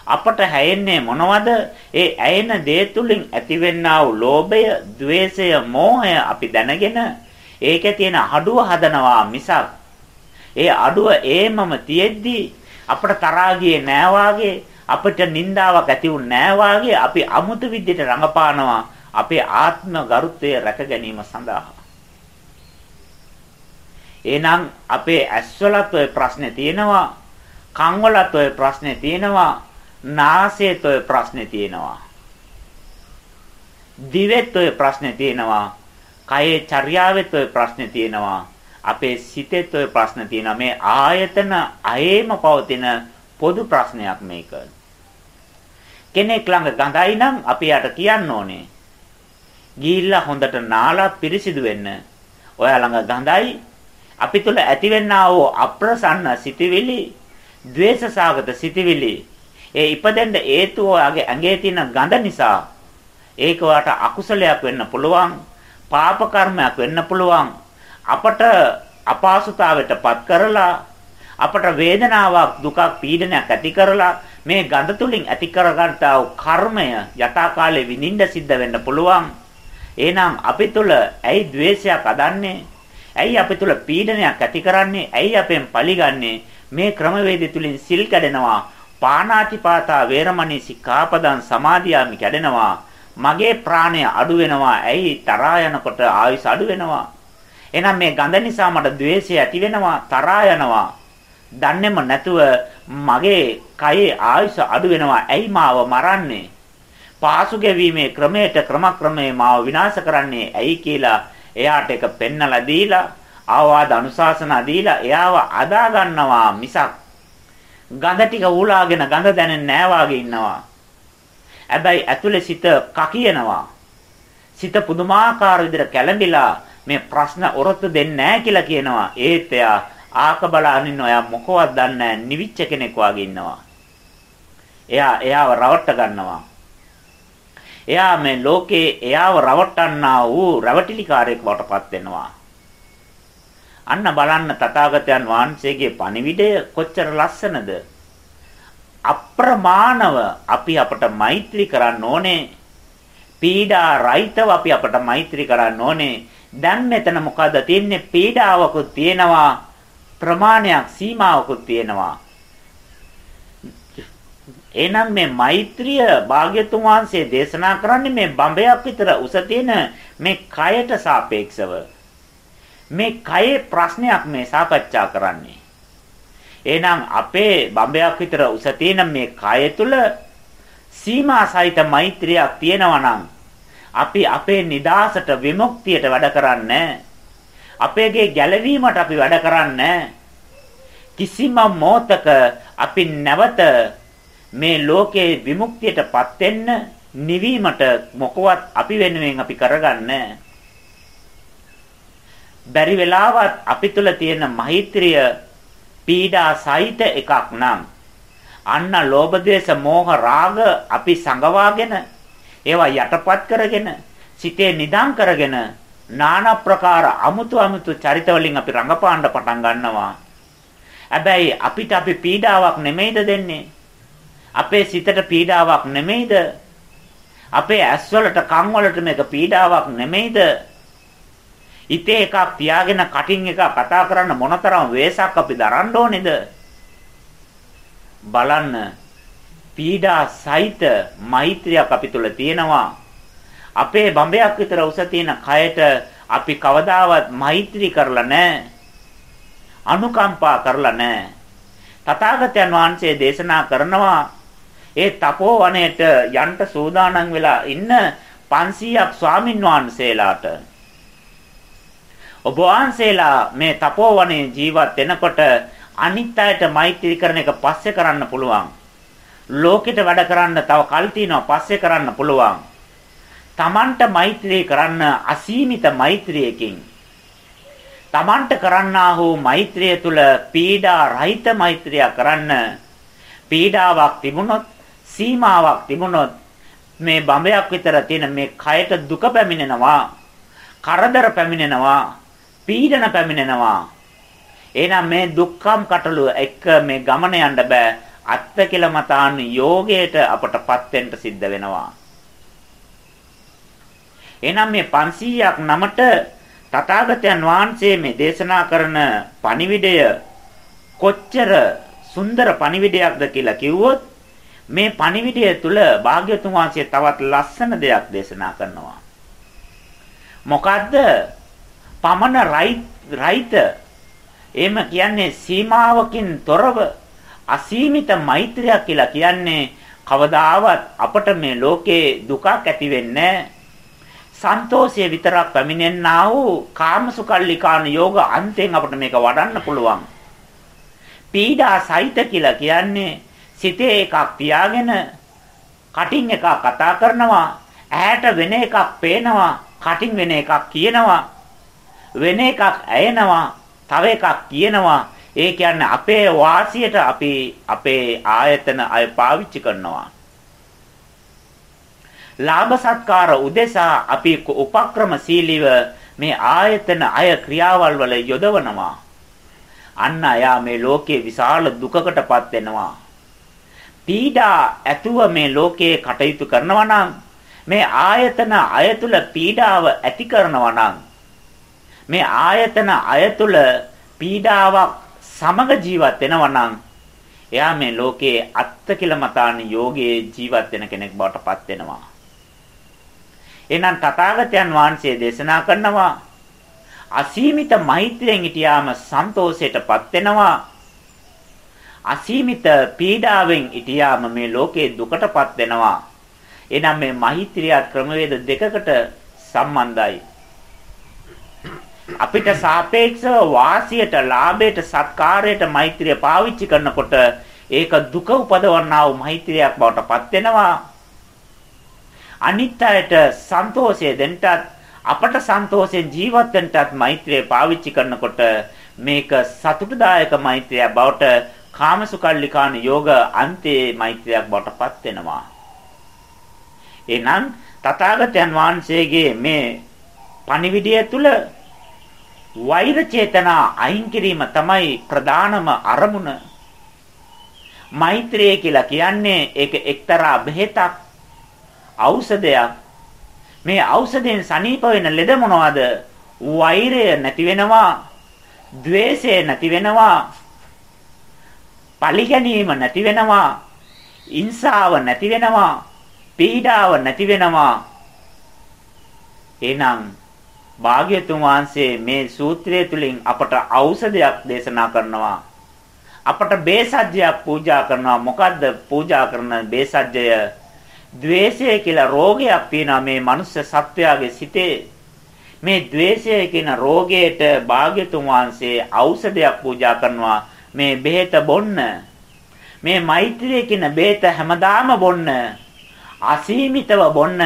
අපට හැයෙන්නේ මොනවද? ඒ ඇයෙන දේ තුලින් ඇතිවෙනා වූ ලෝභය, ద్వේෂය, මෝහය අපි දැනගෙන ඒකේ තියෙන අඩුව හදනවා මිසක් ඒ අඩුව ඒමම තියෙද්දි අපට තරහා ගියේ නෑ වාගේ අපිට නින්දාවක් ඇති වුනේ නෑ වාගේ අපි අමුතු විදිහට රඟපානවා අපේ ආත්ම ගරුත්වය රැක ගැනීම සඳහා එහෙනම් අපේ ඇස්වලත් ඔය ප්‍රශ්නේ තියෙනවා කන්වලත් ඔය ප්‍රශ්නේ තියෙනවා නාසයේත් ඔය ප්‍රශ්නේ තියෙනවා. දිවෙත් ඔය ප්‍රශ්නේ තියෙනවා කයේ චර්යාවෙත් ඔය ප්‍රශ්නේ තියෙනවා අපේ සිතෙත් ඔය ප්‍රශ්න තියෙනවා. මේ ආයතන අයේම පවතින පොදු ප්‍රශ්නයක් මේක. කෙනෙක් ළඟ ගඳයි නම් අපි යාට කියන්න ඕනේ. ගිහිල්ලා හොඳට නාලා පිරිසිදු වෙන්න. ඔයා ළඟ ගඳයි අපි තුල ඇතිවෙනා වූ අප්‍රසන්න සිටිවිලි ද්වේෂසාගත සිටිවිලි ඒ ඉපදෙන්න හේතුව ඔයාගේ ඇඟේ තියෙන ගඳ නිසා ඒක වාට අකුසලයක් වෙන්න පුළුවන් පාප කර්මයක් වෙන්න පුළුවන්. අපට අපහසුතාවයටපත් කරලා අපට වේදනාවක් දුකක් පීඩනයක් ඇති කරලා මේ ගඳ තුලින් ඇති කරගන්නා වූ කර්මය යථාකාලේ විඳින්න සිද්ධ වෙන්න පුළුවන්. එහෙනම් අපි තුල ඇයි द्वේෂයක් අදන්නේ? ඇයි අපි තුල පීඩනයක් ඇති කරන්නේ? ඇයි අපෙන් පලිගන්නේ? මේ ක්‍රමවේදය තුලින් සිල් කැඩෙනවා. පාණාතිපාතා වේරමණී සික්ඛාපදං සමාදියාමි කැඩෙනවා. මගේ ප්‍රාණය අඩු වෙනවා. ඇයි තරහා යනකොට ආයුෂ අඩු වෙනවා? එහෙනම් මේ ගඳ නිසා මට द्वේෂය ඇති වෙනවා තරහා යනවා. දන්නේම නැතුව මගේ කයේ ආයුෂ අඩු වෙනවා. ඇයි මාව මරන්නේ? පාසු ගැවීමේ ක්‍රමයට ක්‍රමක්‍රමේ මාව විනාශ කරන්නේ ඇයි කියලා එයාට එක පෙන්නලා දීලා ආවාද අනුශාසනා දීලා එයාව අදා ගන්නවා මිසක් ගඳ ටික ඌලාගෙන ගඳ දැනෙන්නේ නැහැ වාගේ ඉන්නවා. හැබැයි ඇතුලේ සිත කකියනවා. සිත පුදුමාකාර විදිහට කැළඹිලා මේ ප්‍රශ්න ඔරොත්තු දෙන්නේ නැහැ කියලා කියනවා. ඒත් එයා ආක බලනින්න ඔයා මොකවත් දන්නේ නැහැ. නිවිච්ච කෙනෙක් වාගේ ඉන්නවා. එයා එයාව රවට්ට ගන්නවා. එයා මේ ලෝකේ එයාව රවට්ටන්නා වූ රැවටිලිකාරයෙක් වටපත් වෙනවා. අන්න බලන්න තථාගතයන් වහන්සේගේ පණිවිඩය කොච්චර ලස්සනද. අප්‍රමාණව අපි අපට මෛත්‍රී කරන්න ඕනේ. පීඩා රහිතව අපි අපට මෛත්‍රී කරන්න ඕනේ. දැන් මෙතන මොකද තියෙන්නේ? පීඩාවකුත් තියෙනවා. ප්‍රමාණයක් සීමාවකුත් තියෙනවා. එහෙනම් මේ මෛත්‍රිය භාග්‍යතුන් වහන්සේ දේශනා කරන්නේ මේ බඹයක් විතර උස තියෙන මේ කයට සාපේක්ෂව. මේ කයේ ප්‍රශ්නයක් මේ සාකච්ඡා කරන්නේ. එහෙනම් අපේ බඹයක් විතර උස තියෙන මේ කය තුල සීමා සහිත මෛත්‍රියක් තියෙනවා නම් අපි අපේ නිදාසට විමුක්තියට වැඩ කරන්නේ අපේගේ ගැලවීමට අපි වැඩ කරන්නේ කිසිම මොහතක අපි නැවත මේ ලෝකේ විමුක්තියටපත් වෙන්න නිවීමට මොකවත් අපි වෙනුවෙන් අපි කරගන්නේ බැරි වෙලාවත් අපි තුල තියෙන මෛත්‍රිය පීඩා සහිත එකක් නම් අන්න ලෝභ දේශ මෝහ රාග අපි සංගවාගෙන ඒවා යටපත් කරගෙන සිතේ නිදම් කරගෙන নানা ප්‍රකාර අමුතු අමුතු චරිත වලින් අපි රඟපාන්න පටන් ගන්නවා. හැබැයි අපිට අපි පීඩාවක් නෙමෙයිද දෙන්නේ? අපේ සිතට පීඩාවක් නෙමෙයිද? අපේ ඇස් වලට කන් වලට මේක පීඩාවක් නෙමෙයිද? හිතේ එකක් තියාගෙන කටින් එක කතා කරන්න මොනතරම් වේසක් අපි දරන්න ඕනේද? බලන්න පීඩා සහිත මෛත්‍රියක් අපි තුල තියෙනවා. අපේ බඹයක් විතර උස තියෙන කයට අපි කවදාවත් මෛත්‍රී කරලා නැහැ. අනුකම්පා කරලා නැහැ. තථාගතයන් වහන්සේ දේශනා කරනවා ඒ තපෝවනයේට යන්න සූදානම් වෙලා ඉන්න 500ක් ස්වාමින් වහන්සේලාට ඔබ වහන්සේලා මේ තපෝවනයේ ජීවත් වෙනකොට අනිත් අයට මෛත්‍රී කරන එක පස්සේ කරන්න පුළුවන්. ලෝකෙට වැඩ කරන්න තව කල් තියෙනවා පස්සේ කරන්න පුළුවන්. Tamanට මෛත්‍රී කරන්න අසීමිත මෛත්‍රියකින් Tamanට කරන්නා වූ මෛත්‍රිය තුල පීඩා රහිත මෛත්‍රිය කරන්න පීඩාවක් තිබුණොත් සීමාවක් තිබුණොත් මේ බඹයක් විතර තියෙන මේ කයට දුක පැමිණෙනවා. කරදර පැමිණෙනවා. පීඩන පැමිණෙනවා. එහෙනම් මේ දුක්ඛම් කටළු එක මේ ගමන යන්න බෑ. අත්ත කියලා මතාන් යෝගයට අපටපත් වෙන්න සිද්ධ වෙනවා. එහෙනම් මේ 500ක් නමට තථාගතයන් වහන්සේ මේ දේශනා කරන පණිවිඩය කොච්චර සුන්දර පණිවිඩයක්ද කියලා කිව්වොත් මේ පණිවිඩය තුල භාග්‍යතුන් වහන්සේ තවත් ලස්සන දෙයක් දේශනා කරනවා. මොකද්ද? පමණ රයිත එහෙම කියන්නේ සීමාවකින් තොරව අසීමිත මෛත්‍රියක් කියලා කියන්නේ කවදාවත් අපට මේ ලෝකේ දුකක් ඇති වෙන්නේ සන්තෝෂය විතරක් පැමිණෙන්නා වූ කාමසුකල්ලිකාන යෝග අන්තයෙන් අපිට මේක වඩන්න පුළුවන්. පීඩා සහිත කියලා කියන්නේ සිතේ එකක් තියාගෙන කටින් එකක් කතා කරනවා ඇහැට වෙන එකක් පේනවා කටින් වෙන එකක් කියනවා වෙන එකක් ඇයෙනවා තව එකක් කියනවා. ඒ කියන්නේ අපේ වාසියට අපි අපේ ආයතන අය පාවිච්චි කරනවා. ලාභ සත්කාර උදෙසා අපි උපක්‍රමශීලීව මේ ආයතන අය ක්‍රියාවල් වල යොදවනවා. අන්න අයා මේ ලෝකයේ විශාල දුකකටපත් වෙනවා. පීඩා ඇතුව මේ ලෝකයේ කටයුතු කරනවා නම් මේ ආයතන අය තුල පීඩාව ඇති කරනවා නම් මේ ආයතන අය තුල පීඩාවක් සමග ජීවත් වෙනවා නම් එයා මේ ලෝකයේ අත්තකිලමතාන යෝගයේ ජීවත් වෙන කෙනෙක් බවට පත් වෙනවා. එහෙනම් තථාගතයන් වහන්සේ දේශනා කරනවා අසීමිත මෛත්‍රියෙන් හිටියාම සන්තෝෂයටපත් වෙනවා අසීමිත පීඩාවෙන් ඉතියාම මේ ලෝකේ දුකටපත් වෙනවා. එනම් මේ මෛත්‍රිය ක්‍රමවේද දෙකකට සම්බන්ධයි. අපිට සාපේක්ෂව වාසියට, ලාභයට, සත්කාරයට මෛත්‍රිය පාවිච්චි කරනකොට ඒක දුක උපදවන්නා වූ මෛත්‍රියක් බවට පත් වෙනවා. අනිත් අයට සන්තෝෂය දෙන්නත් අපට සන්තෝෂයෙන් ජීවත් වෙන්නත් මෛත්‍රිය පාවිච්චි කරනකොට මේක සතුටුදායක මෛත්‍රියක් බවට කාමසුකල්ලිකාන යෝග අන්තයේ මෛත්‍රියක් බවට පත් වෙනවා. එහෙනම් තථාගතයන් වහන්සේගේ මේ පණිවිඩය තුල වෛර චේතනා අයින් කිරීම තමයි ප්‍රධානම අරමුණ. මෛත්‍රිය කියලා කියන්නේ ඒක එක්තරා බෙහෙතක් ඖෂධයක්. මේ ඖෂධයෙන් සනීප වෙන ලෙඩ මොනවද? වෛරය නැති වෙනවා, ద్వේෂය නැති වෙනවා, පලි ගැනීම නැති වෙනවා. ඉන්සාව නැති වෙනවා. පීඩාව නැති වෙනවා. එහෙනම් භාග්‍යතුන් වහන්සේ මේ සූත්‍රය තුලින් අපට ඖෂධයක් දේශනා කරනවා. අපට බේසජ්‍යයක් පූජා කරනවා. මොකද්ද පූජා කරන බේසජ්‍යය? ද්වේෂය කියලා රෝගයක් තියෙනවා මේ මනුස්ස සත්වයාගේ සිතේ. මේ ද්වේෂය කියන රෝගයට භාග්‍යතුන් වහන්සේ ඖෂධයක් පූජා කරනවා. මේ බෙහෙත බොන්න. මේ මෛත්‍රිය කියන බෙහෙත හැමදාම බොන්න. අසීමිතව බොන්න.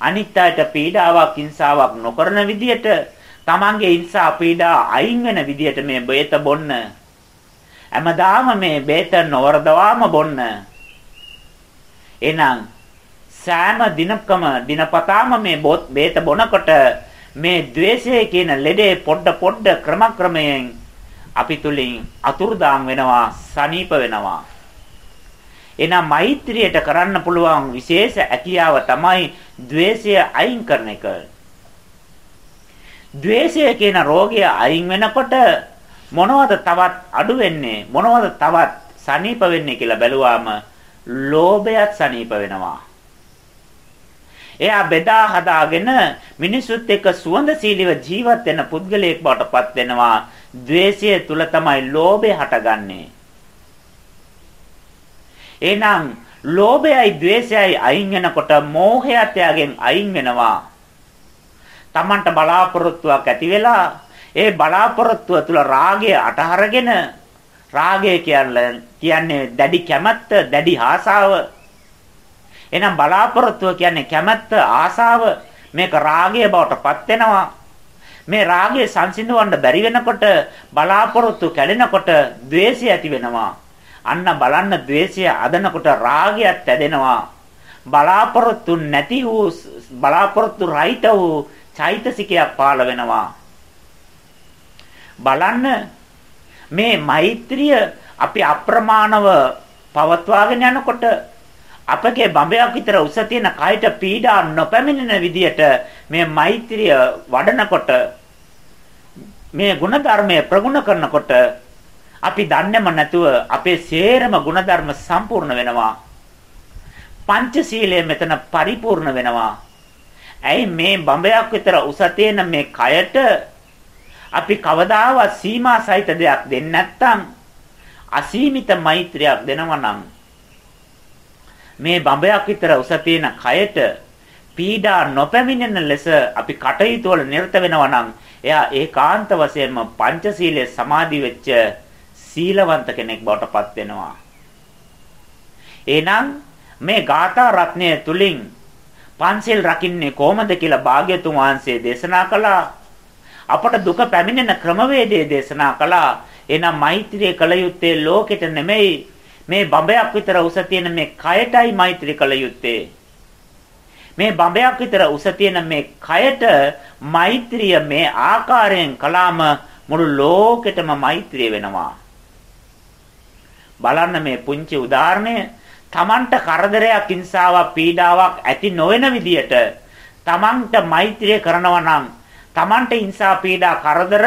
අනිත් අයට පීඩාවක් හිංසාවක් නොකරන විදියට තමන්ගේ හිංසා පීඩා අයින් වෙන විදියට මේ බෙහෙත බොන්න. හැමදාම මේ බෙහෙත නොවරදවාම බොන්න. එහෙනම් සෑම දිනකම දිනපතාම මේ බෙහෙත බොනකොට මේ द्वේෂය කියන ලෙඩේ පොඩ පොඩ ක්‍රමක්‍රමයෙන් අපි තුලින් අතුරුදාන් වෙනවා සනීප වෙනවා. එහෙනම් මෛත්‍රියට කරන්න පුළුවන් විශේෂ හැකියාව තමයි द्वේෂය අයින් කරන එක. द्वේෂය කියන රෝගය අයින් වෙනකොට මොනවද තවත් අඩු වෙන්නේ? මොනවද තවත් සනීප වෙන්නේ කියලා බැලුවාම ලෝභයත් සනීප වෙනවා. එයා බෙදා හදාගෙන මිනිසුත් එක්ක සුවඳශීලීව ජීවත් වෙන පුද්ගලයෙක් බවට පත් වෙනවා. ද්වේෂය තුල තමයි ලෝභය හටගන්නේ. එහෙනම් ලෝභයයි ද්වේෂයයි අයින් වෙනකොට මෝහයත් යාගෙන් අයින් වෙනවා. Tamanට බලාපොරොත්තුවක් ඇති වෙලා ඒ බලාපොරොත්තුව තුල රාගය අටහරගෙන රාගය කියන්නේ දැඩි කැමැත්ත, දැඩි ආසාව. එහෙනම් බලාපොරොත්තුව කියන්නේ කැමැත්ත, ආසාව මේක රාගය බවට පත් වෙනවා. මේ රාගය සංසිඳවන්න බැරි වෙනකොට බලාපොරොත්තු කැඩෙනකොට द्वේෂය ඇති වෙනවා. අන්න බලන්න द्वේෂය අදනකොට රාගයත් ඇදෙනවා. බලාපොරොත්තු නැති වූ බලාපොරොත්තු රහිත වූ චෛතසිකයක් පාළ වෙනවා. බලන්න මේ මෛත්‍රිය අපි අප්‍රමාණව පවත්වාගෙන යනකොට අපගේ බඹයක් විතර උස තියෙන කයට පීඩා නොපැමිණෙන විදියට මේ මෛත්‍රිය වඩනකොට මේ ಗುಣධර්මය ප්‍රගුණ කරනකොට අපි දන්නේම නැතුව අපේ සේරම ಗುಣධර්ම සම්පූර්ණ වෙනවා. පංචශීලය මෙතන පරිපූර්ණ වෙනවා. ඇයි මේ බඹයක් විතර උස තියෙන මේ කයට අපි කවදාවත් සීමා සහිත දෙයක් දෙන්නේ නැත්නම් අසීමිත මෛත්‍රියක් දෙනවා නම් මේ බඹයක් විතර උස තියෙන කයට පීඩා නොපැමිණෙන ලෙස අපි කටයුතු වල නිරත වෙනවා නම් එයා ඒකාන්ත වශයෙන්ම පංචශීලයේ සමාදි වෙච්ච සීලවන්ත කෙනෙක් බවට පත් වෙනවා. එහෙනම් මේ ගාථා රත්නය තුලින් පංචශීල් රකින්නේ කොහොමද කියලා භාග්‍යතුන් වහන්සේ දේශනා කළා. අපට දුක පැමිණෙන ක්‍රමවේදය දේශනා කළා. එහෙනම් මෛත්‍රිය කළ යුත්තේ ලෝකෙට නෙමෙයි මේ බඹයක් විතර උස තියෙන මේ කයටයි මෛත්‍රී කළ යුත්තේ. මේ බඹයක් විතර උස තියෙන මේ කයට මෛත්‍රිය මේ ආකාරයෙන් කළාම මුළු ලෝකෙටම මෛත්‍රිය වෙනවා. බලන්න මේ පුංචි උදාහරණය තමන්ට කරදරයක් හිංසාවක් පීඩාවක් ඇති නොවන විදියට තමන්ට මෛත්‍රිය කරනවා නම් තමන්ට හිංසා පීඩා කරදර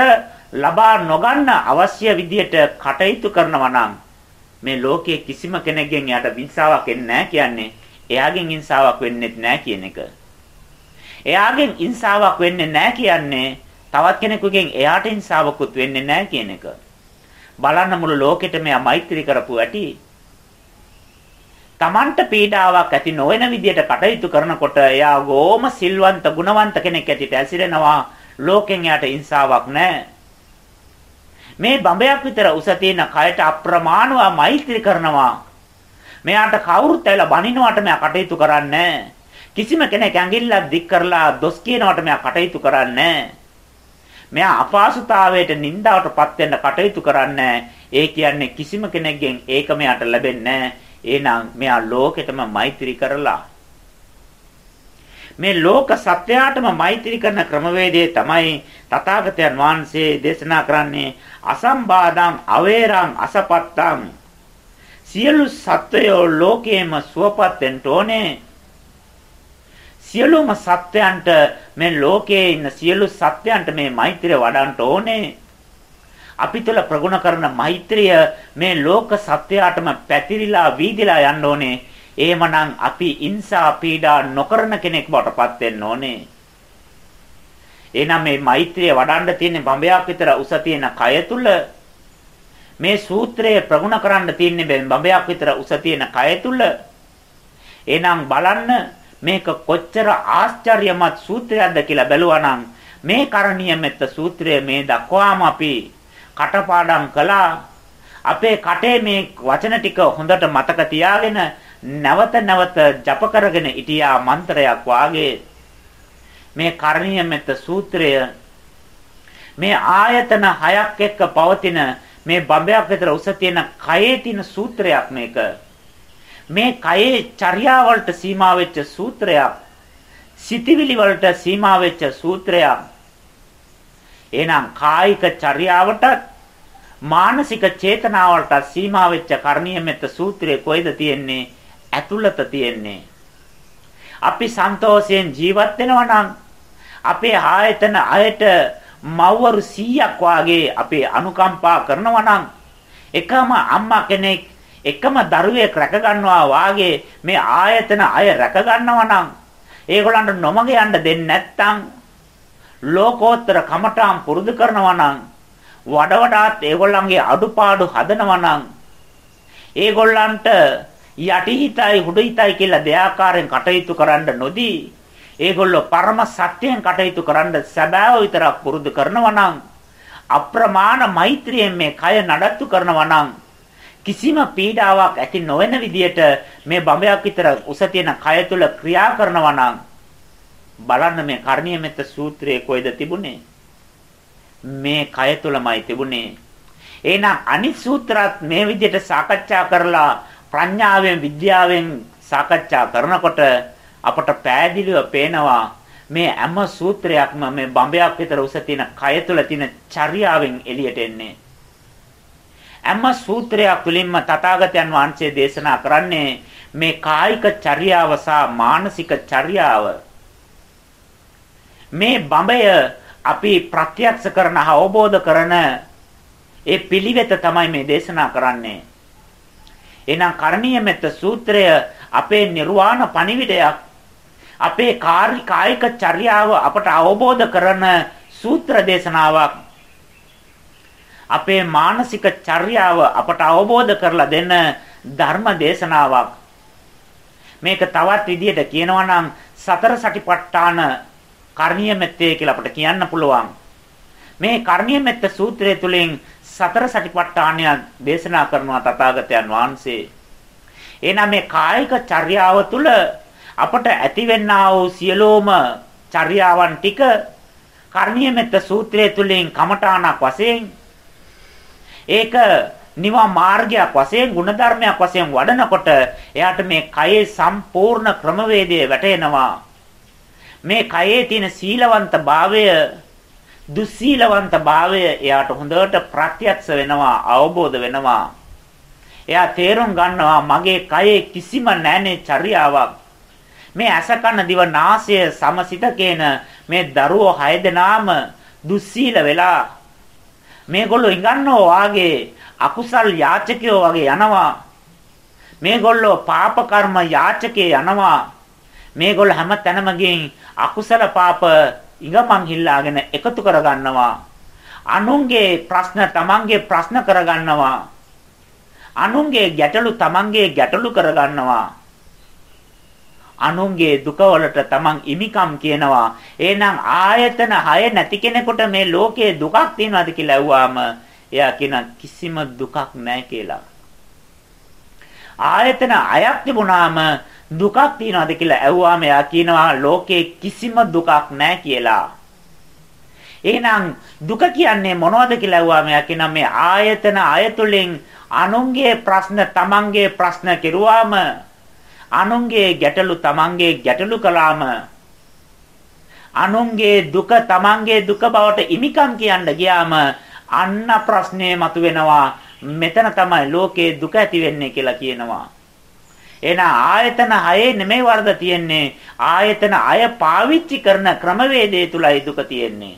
ලබා නොගන්න අවශ්‍ය විදියට කටයුතු කරනවා නම් මේ ලෝකයේ කිසිම කෙනෙක්ගෙන් එයාට හිංසාවක් එන්නේ නැහැ කියන්නේ එයාගෙන් හිංසාවක් වෙන්නේ නැහැ කියන එක. එයාගෙන් හිංසාවක් වෙන්නේ නැහැ කියන්නේ තවත් කෙනෙකුගෙන් එයාට හිංසාවකුත් වෙන්නේ නැහැ කියන එක. බලන්න මුළු ලෝකෙට මෙයා මෛත්‍රී කරපු ඇති. Tamanට පීඩාවක් ඇති නොවන විදියට කටයුතු කරනකොට එයා ගෝම සිල්වන්ත ගුණවන්ත කෙනෙක් ඇතිට ඇසිරෙනවා. ලෝකෙන් එයාට හිංසාවක් නැහැ. මේ බඹයක් විතර උස තියෙන කයට අප්‍රමාණව මෛත්‍රී කරනවා. මෙයාට කවුරුත් ඇවිල්ලා බනිනවට මෙයා කටයුතු කරන්නේ කිසිම කෙනෙක් ඇඟිල්ලක් දික් කරලා දොස් කියනවට මෙයා කටයුතු කරන්නේ මෙයා අපහසුතාවයට නිඳාවටපත් වෙන්න කටයුතු කරන්නේ ඒ කියන්නේ කිසිම කෙනෙක්ගෙන් ඒක මෙයාට ලැබෙන්නේ එහෙනම් මෙයා ලෝකෙටම මෛත්‍රී කරලා මේ ලෝක සත්‍යයටම මෛත්‍රී කරන ක්‍රමවේදය තමයි තථාගතයන් වහන්සේ දේශනා කරන්නේ අසම්බාධං අවේරං අසපත්තං. සියලු සත්වයෝ ලෝකයේම සුවපත් වෙන්න ඕනේ. සියලුම සත්වයන්ට මේ ලෝකයේ ඉන්න සියලු සත්වයන්ට මේ මෛත්‍රිය වඩන්න ඕනේ. අපි තුළ ප්‍රගුණ කරන මෛත්‍රිය මේ ලෝක සත්‍යයටම පැතිරිලා වීදිලා යන්න ඕනේ. එහෙමනම් අපි ඉන්සා පීඩා නොකරන කෙනෙක් බවට පත් වෙන්න ඕනේ. එහෙනම් මේ මෛත්‍රිය වඩන්න තියෙන බඹයක් විතර උස තියෙන කය තුල මේ සූත්‍රය ප්‍රගුණ කරන්න තියෙන බඹයක් විතර උස තියෙන කය තුල එහෙනම් බලන්න මේක කොච්චර ආශ්චර්යමත් සූත්‍රයක්ද කියලා බැලුවා නම් මේ කරණීය මෙත්ත සූත්‍රය මේ දක්වාම අපි කටපාඩම් කළා අපේ කටේ මේ වචන ටික හොඳට මතක තියාගෙන නැවත නැවත ජප කරගෙන හිටියා මන්ත්‍රයක් වාගේ. මේ කරණීය මෙත්ත සූත්‍රය මේ ආයතන හයක් එක්ක පවතින මේ බඹයක් විතර උස තියෙන කයේ තියෙන සූත්‍රයක් මේක. මේ කයේ චර්යා වලට සීමා වෙච්ච සූත්‍රයක් සිතිවිලි වලට සීමා වෙච්ච සූත්‍රයක්. එහෙනම් කායික චර්යාවටත් මානසික චේතනාවලට සීමා වෙච්ච කරණීය මෙත්ත සූත්‍රය කොයිද තියෙන්නේ? ඇතුළත තියෙන්නේ. අපි සන්තෝෂයෙන් ජීවත් වෙනවා නම් අපේ ආයතන අයට මව්වරු 100ක් වාගේ අපේ අනුකම්පා කරනවා නම් එකම අම්මා කෙනෙක් එකම දරුවෙක් රැක ගන්නවා වාගේ මේ ආයතන අය රැක ගන්නවා නම් ඒගොල්ලන්ට නොමග යන්න දෙන්නේ නැත්නම් ලෝකෝත්තර කමඨාම් පුරුදු කරනවා නම් වඩ වඩාත් ඒගොල්ලන්ගේ අඩුපාඩු හදනවා නම් ඒගොල්ලන්ට යටිහිතයි හුඩහිතයි කියලා දෙආකාරයෙන් කටයුතු කරන්න නොදී ඒගොල්ලෝ පරම සත්‍යයෙන් කටයුතු කරන්න සැබෑව විතරක් පුරුදු කරනවා නම් අප්‍රමාණ මෛත්‍රියෙන් මේ කය නඩත්තු කරනවා නම් කිසිම පීඩාවක් ඇති නොවන විදියට මේ බඹයක් විතර උස තියෙන කය තුල ක්‍රියා කරනවා නම් බලන්න මේ කර්ණීය මෙත්ත සූත්‍රයේ කොයිද තිබුණේ? මේ කය තුලමයි තිබුණේ. එහෙනම් අනිත් සූත්‍රات මේ විදිහට සාකච්ඡා කරලා ප්‍රඥාවෙන් විද්‍යාවෙන් සාකච්ඡා කරනකොට අපට පෑදිලිව පේනවා මේ හැම සූත්‍රයක්ම මේ බඹයක් විතර උස තියෙන කය තුල තියෙන චර්යාවෙන් එළියට එන්නේ. හැම සූත්‍රයක් තුළින්ම තථාගතයන් වහන්සේ දේශනා කරන්නේ මේ කායික චර්යාව සහ මානසික චර්යාව. මේ බඹය අපි ප්‍රත්‍යක්ෂ කරන අවබෝධ කරන ඒ පිළිවෙත තමයි මේ දේශනා කරන්නේ. එහෙනම් කරණීය මෙත්ත සූත්‍රය අපේ නිර්වාණ පණිවිඩයක්. අපේ කායික චර්යාව අපට අවබෝධ කරන සූත්‍ර දේශනාවක්. අපේ මානසික චර්යාව අපට අවබෝධ කරලා දෙන ධර්ම දේශනාවක්. මේක තවත් විදිහට කියනවා නම් සතර සටිපට්ඨාන කර්ණීය මෙත්තේ කියලා අපිට කියන්න පුළුවන්. මේ කර්ණීය මෙත්ත සූත්‍රය තුලින් සතර සටිපට්ඨානය දේශනා කරනවා තථාගතයන් වහන්සේ. එනනම් මේ කායික චර්යාව තුළ අපට ඇතිවෙනා වූ සියලෝම චර්යාවන් ටික කර්ණීය මෙත්ත සූත්‍රය තුලින් කමඨාණක් වශයෙන් ඒක නිවන් මාර්ගයක් වශයෙන් ಗುಣධර්මයක් වශයෙන් වඩනකොට එයාට මේ කයේ සම්පූර්ණ ක්‍රමවේදය වැටෙනවා මේ කයේ තියෙන සීලවන්ත භාවය දුස්සීලවන්ත භාවය එයාට හොඳට ප්‍රත්‍යක්ෂ වෙනවා අවබෝධ වෙනවා. එයා තේරුම් ගන්නවා මගේ කයේ කිසිම නැනේ චර්යාවක්. මේ ඇස කන දිව නාසය සමසිත කියන මේ දරුවෝ හය දෙනාම දුස්සීල වෙලා මේගොල්ලෝ ඉඟන්නෝ වාගේ අකුසල් යාචකයෝ වගේ යනවා. මේගොල්ලෝ පාප කර්ම යාචකේ යනවා. මේගොල්ලෝ හැම තැනම ගින් අකුසල පාප ඉඟමන් හිල්ලාගෙන එකතු කරගන්නවා. අනුන්ගේ ප්‍රශ්න තමන්ගේ ප්‍රශ්න කරගන්නවා. අනුන්ගේ ගැටලු තමන්ගේ ගැටලු කරගන්නවා. අනුන්ගේ දුකවලට තමන් ඉමිකම් කියනවා. එහෙනම් ආයතන 6 නැති කෙනෙකුට මේ ලෝකයේ දුකක් තියෙනවද කියලා ඇහුවාම එයා කියන කිසිම දුකක් නැහැ කියලා. ආයතන 6ක් තිබුණාම දුකක් තියනවාද කියලා ඇහුවාම එයා කියනවා ලෝකේ කිසිම දුකක් නැහැ කියලා. එහෙනම් දුක කියන්නේ මොනවද කියලා ඇහුවාම එයා කියනවා මේ ආයතන අයතුලින් අනුන්ගේ ප්‍රශ්න තමන්ගේ ප්‍රශ්න කෙරුවාම අනුන්ගේ ගැටලු තමන්ගේ ගැටලු කළාම අනුන්ගේ දුක තමන්ගේ දුක බවට ඉමිකම් කියන්න ගියාම අන්න ප්‍රශ්නේ මතුවෙනවා මෙතන තමයි ලෝකේ දුක ඇති වෙන්නේ කියලා කියනවා එහෙනම් ආයතන 6 නෙමෙයි වරද තියෙන්නේ. ආයතන 6 පාවිච්චි කරන ක්‍රමවේදය තුලයි දුක තියෙන්නේ.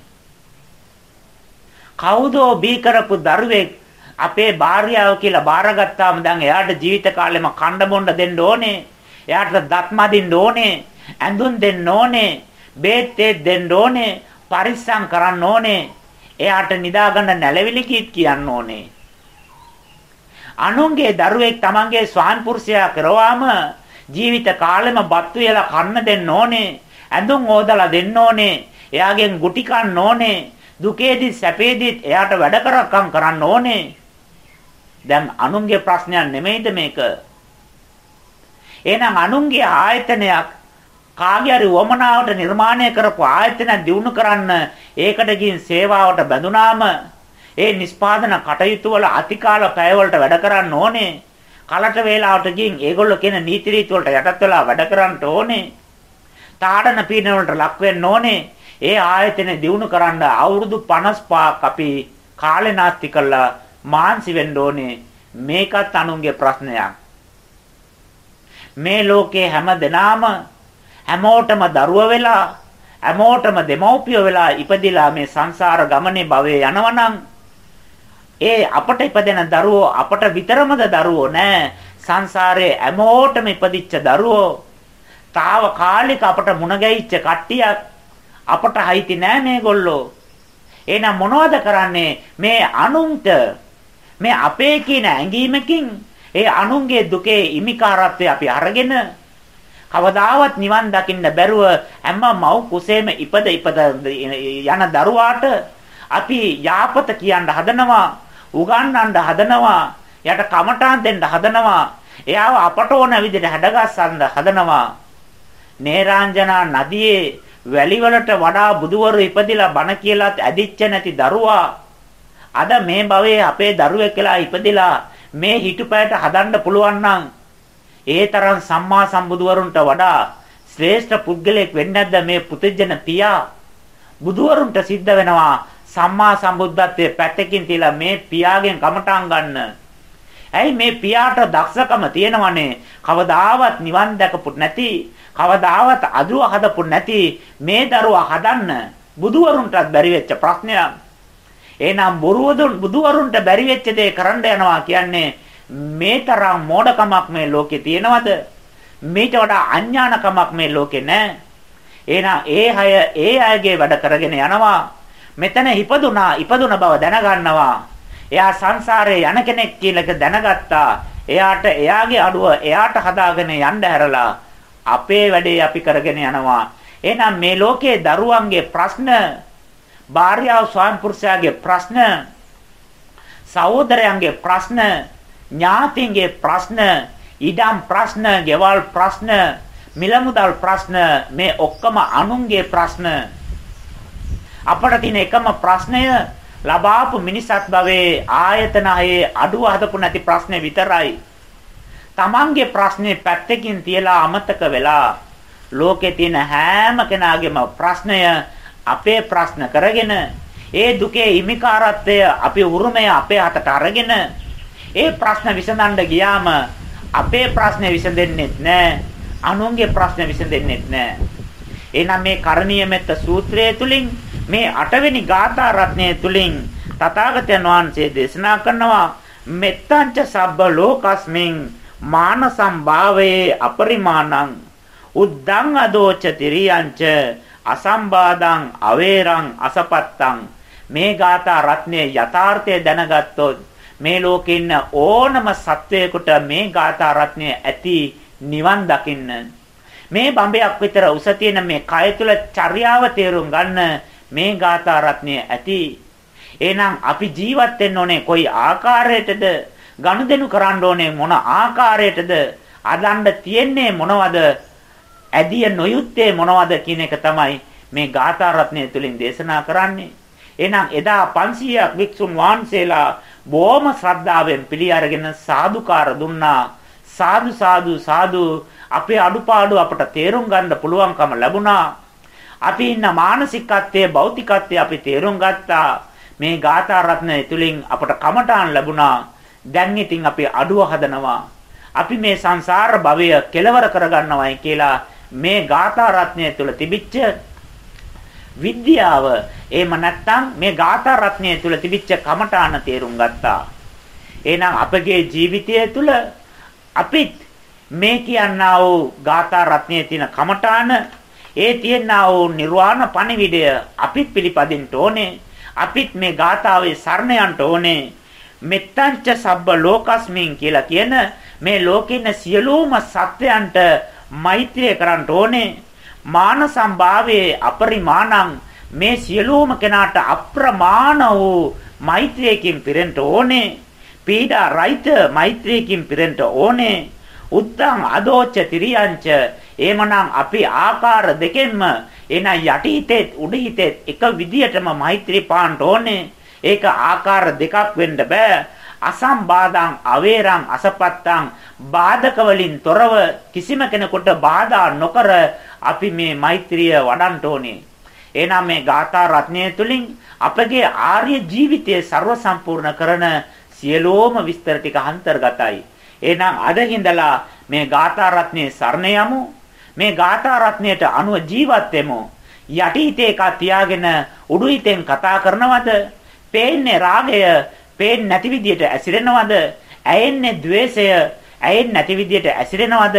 කවුදෝ බී කරපු දරුවෙක් අපේ භාර්යාව කියලා බාරගත්තාම දැන් එයාට ජීවිත කාලෙම කණ්ඩ බොණ්ඩ දෙන්න ඕනේ. එයාට දත් මදින්න ඕනේ. ඇඳුම් දෙන්න ඕනේ. බේත් දෙන්න ඕනේ. පරිස්සම් කරන්න ඕනේ. එයාට නිදාගන්න නැලවිලි කීත් කියන්න ඕනේ. අනුන්ගේ දරුවෙක් Tamanගේ ස්වාන් පුරුෂයා කරවාම ජීවිත කාලෙම බත් වේලා කන්න දෙන්න ඕනේ. ඇඳුම් ඕදලා දෙන්න ඕනේ. එයාගෙන් ගුටි කන්න ඕනේ. දුකේදී සැපේදී එයාට වැඩ කරක්ම් කරන්න ඕනේ. දැන් අනුන්ගේ ප්‍රශ්නයක් නෙමෙයිද මේක? එහෙනම් අනුන්ගේ ආයතනයක් කාගේ හරි වමනාවට නිර්මාණය කරපු ආයතන දිනු කරන්න ඒකට ගින් සේවාවට බැඳුනාම ඒ නිස්පාදන කටයුතු වල අතිකාල පැය වලට වැඩ කරන්න ඕනේ. කලට වේලාවට ගින් ඒගොල්ලෝ කියන නීති රීති වලට යටත් වෙලා වැඩ කරන්න ඕනේ. තාඩන පීඩන වලට ලක් වෙන්න ඕනේ. ඒ ආයතන දිනු කරන්න අවුරුදු 55ක් අපි කාලේ නාස්ති කළා මාන්සි වෙන්න ඕනේ. මේකත් අනුන්ගේ ප්‍රශ්නයක්. මේ ලෝකේ හැම දෙනාම හැමෝටම දරුව වෙලා හැමෝටම දෙමව්පිය වෙලා ඉපදිලා මේ සංසාර ගමනේ භවයේ යනවනම් ඒ අපට ඉපදෙන දරුවෝ අපට විතරමද දරුවෝ නෑ. සංසාරේ හැමෝටම ඉපදිච්ච දරුවෝ తాවකාලික අපට මුණ ගැහිච්ච කට්ටියක් අපට හයිති නෑ මේගොල්ලෝ. එහෙනම් මොනවද කරන්නේ? මේ අනුන්ට මේ අපේ කියන ඇඟීමකින් ඒ අනුන්ගේ දුකේ ඉමිකාරත්වය අපි අරගෙන කවදාවත් නිවන් දකින්න බැරුව හැම මව් කුසේම ඉපද ඉපද යන දරුවාට අපි යාපත කියන්න හදනවා. උගන්වන්න හදනවා. යට කමටහන් දෙන්න හදනවා. එයාව අපට ඕන විදිහට හැඩගස්සන්න හදනවා. නේරාංජනා නදියේ වැලිවලට වඩා බුදුවරු ඉපදිලා බණ කියලා ඇදිච්ච නැති දරුවා අද මේ භවයේ අපේ දරුවෙක් කියලා ඉපදිලා මේ හිටුපෑට හදන්න පුළුවන් නම් ඒ තරම් සම්මා සම්බුදුවරුන්ට වඩා ශ්‍රේෂ්ඨ පුද්ගලයෙක් වෙන්නේ නැද්ද මේ පුතේජන පියා? බුදුවරුන්ට සිද්ධ වෙනවා සම්මා සම්බුද්ධත්වයේ පැත්තකින් තියලා මේ පියාගෙන් කමටහන් ගන්න. ඇයි මේ පියාට දක්ෂකම තියෙනවනේ කවදාවත් නිවන් දැකපු නැති කවදාවත් අදුව හදපු නැති මේ දරුවා හදන්න බුදුවරුන්ටත් බැරි වෙච්ච ප්‍රශ්නයක්. එහෙනම් බොරුවදුන් බුදුවරුන්ට බැරි වෙච්ච දේ කරන්න යනවා කියන්නේ මේ තරම් මෝඩකමක් මේ ලෝකේ තියෙනවද? මේට වඩා අඥානකමක් මේ ලෝකේ නැහැ. එහෙනම් ඒ අය ඒ අයගේ වැඩ කරගෙන යනවා. මෙතන ඉපදුනා ඉපදුන බව දැනගන්නවා. එයා සංසාරේ යන කෙනෙක් කියලා දැනගත්තා. එයාට එයාගේ අඩුව එයාට හදාගෙන යන්න හැරලා අපේ වැඩේ අපි කරගෙන යනවා. එහෙනම් මේ ලෝකයේ දරුවන්ගේ ප්‍රශ්න, භාර්යාව ස්වාමි පුරුෂයාගේ ප්‍රශ්න, සහෝදරයන්ගේ ප්‍රශ්න, ඥාතින්ගේ ප්‍රශ්න, ඉඩම් ප්‍රශ්න, ගෙවල් ප්‍රශ්න, මිල මුදල් ප්‍රශ්න මේ ඔක්කොම අනුන්ගේ ප්‍රශ්න. අපට තියෙන එකම ප්‍රශ්නය ලබාපු මිනිසත් භවයේ ආයතන හයේ අඩුව හදපු නැති ප්‍රශ්නේ විතරයි. Tamange ප්‍රශ්නේ පැත්තකින් තියලා අමතක වෙලා ලෝකේ තියෙන හැම කෙනාගේම ප්‍රශ්නය අපේ ප්‍රශ්න කරගෙන ඒ දුකේ හිමිකාරත්වය අපේ උරුමය අපේ අතට අරගෙන ඒ ප්‍රශ්න විසඳන්න ගියාම අපේ ප්‍රශ්නේ විසඳෙන්නේ නැහැ අනුන්ගේ ප්‍රශ්න විසඳෙන්නේ නැහැ එහෙනම් මේ කරණීය මෙත්ත සූත්‍රය තුලින් මේ අටවෙනි ගාථා රත්නය තුලින් තථාගතයන් වහන්සේ දේශනා කරනවා මෙත්තංච සබ්බ ලෝකස්මින් මානසම් භාවයේ අපරිමාණං උද්දං අදෝච තිරියංච අසම්බාදං අවේරං අසපත්තං. මේ ගාථා රත්නයේ යථාර්ථය දැනගත්තොත් මේ ලෝකේ ඉන්න ඕනම සත්වයකට මේ ගාථා රත්නය ඇති නිවන් දකින්න. මේ බඹයක් විතර උස තියෙන මේ කය තුල චර්යාව තේරුම් ගන්න මේ ගාථා රත්නය ඇති. එහෙනම් අපි ජීවත් වෙන්න ඕනේ කොයි ආකාරයකටද? ගනුදෙනු කරන්න ඕනේ මොන ආකාරයකටද? අදන්න තියෙන්නේ මොනවද? ඇදිය නොයුත්තේ මොනවද කියන එක තමයි මේ ගාථා රත්නය තුලින් දේශනා කරන්නේ. එහෙනම් එදා 500ක් වික්ෂුන් වහන්සේලා බොහොම ශ්‍රද්ධාවෙන් පිළි අරගෙන සාදුකාර දුන්නා. සාදු සාදු සාදු අපේ අඩුපාඩු අපට තේරුම් ගන්න පුළුවන්කම ලැබුණා. අපි ඉන්න මානසිකත්වයේ භෞතිකත්වයේ අපි තේරුම් ගත්තා. මේ ගාථා රත්නය තුලින් අපට කමඨාන් ලැබුණා. දැන් ඉතින් අපි අඩුව හදනවා. අපි මේ සංසාර භවය කෙලවර කරගන්නවයි කියලා මේ ගාථා රත්නය තුල තිබිච්ච විද්‍යාව එහෙම නැත්නම් මේ ගාථා රත්නය තුල තිබිච්ච කමඨාන තේරුම් ගත්තා. එහෙනම් අපගේ ජීවිතය තුල අපිත් මේ කියනා වූ ගාථා රත්නයේ තියෙන කමඨාන ඒ තියෙනා වූ නිර්වාණ පණිවිඩය අපිත් පිළිපදින්න ඕනේ. අපිත් මේ ගාථාවේ සරණ යන්න ඕනේ. මෙත්තංච සබ්බ ලෝකස්මින් කියලා කියන මේ ලෝකෙන සියලුම සත්වයන්ට මෛත්‍රිය කරන්න ඕනේ. මාන සම්භාවයේ අපරිමාණං මේ සියලුම කෙනාට අප්‍රමාණ වූ මෛත්‍රියකින් පිරෙන්න ඕනේ. පීඩා රහිත මෛත්‍රියකින් පිරෙන්න ඕනේ. උද්දං අදෝච්ච තිරියංච එහෙමනම් අපි ආකාර දෙකෙන්ම එන යටි හිතෙත් උඩ හිතෙත් එක විදියටම මෛත්‍රී පාන්න ඕනේ. ඒක ආකාර දෙකක් වෙන්න බෑ. අසම්බාධං අවේරං අසපත්තං බාධක වලින් තොරව කිසිම කෙනෙකුට බාධා නොකර අපි මේ මෛත්‍රිය වඩන්න ඕනේ. එහෙනම් මේ ගාථා රත්නය තුලින් අපගේ ආර්ය ජීවිතය ਸਰව සම්පූර්ණ කරන සියලෝම විස්තර ටික අන්තර්ගතයි. එහෙනම් අදින්දලා මේ ගාථා රත්නයේ සරණ යමු. මේ ගාථා රත්නයට අනුව ජීවත් වෙමු. යටි හිතේ එක තියාගෙන උඩු හිතෙන් කතා කරනවද? පේන්නේ රාගය පේන්නේ නැති විදියට ඇසිරෙනවද? ඇයෙන්නේ द्वේෂය, ඇයෙන්නේ නැති විදියට ඇසිරෙනවද?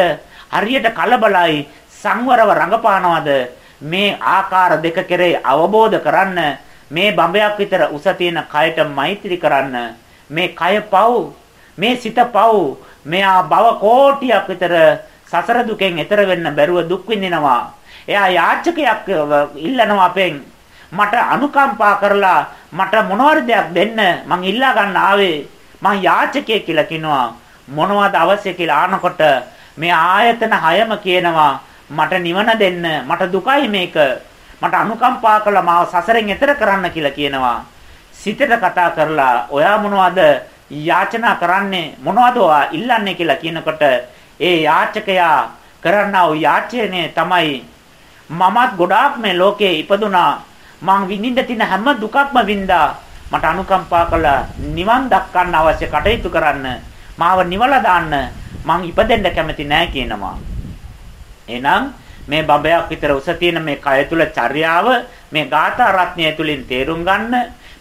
හරියට කලබලයි සංවරව රඟපානවද? මේ ආකාර දෙක කෙරේ අවබෝධ කරන්න මේ බඹයක් විතර උස තියෙන කයට මෛත්‍රී කරන්න මේ කය පව් මේ සිත පව් මෙයා භව කෝටියක් විතර සසර දුකෙන් එතර වෙන්න බැරුව දුක් විඳිනවා. එයා යාචකයක් ඉල්ලනවා අපෙන්. මට අනුකම්පා කරලා මට මොනවාරි දෙයක් දෙන්න මං ඉල්ලා ගන්න ආවේ. මං යාචකයෙක් කියලා කියනවා මොනවද අවශ්‍ය කියලා ආනකොට මේ ආයතන හයම කියනවා. මට නිවන දෙන්න මට දුකයි මේක. මට අනුකම්පා කරලා මාව සසරෙන් එතර කරන්න කියලා කියනවා. සිතට කතා කරලා ඔයා මොනවද යාචනා කරන්නේ මොනවද ඔයා ඉල්ලන්නේ කියලා කියනකොට ඒ යාචකයා කරන්නා වූ යාචනය තමයි මමත් ගොඩාක් මේ ලෝකේ ඉපදුනා. මං විඳින්න තියෙන හැම දුකක්ම වින්දා මට අනුකම්පා කළා. නිවන් දක්කන්න අවශ්‍ය කටයුතු කරන්න. මාව නිවලා දාන්න. මං ඉපදෙන්න කැමති නෑ කියනවා. එහෙනම් මේ බබයක් විතර උස තියෙන මේ කය තුල චර්යාව මේ ගාථා රත්නය තුලින් තේරුම් ගන්න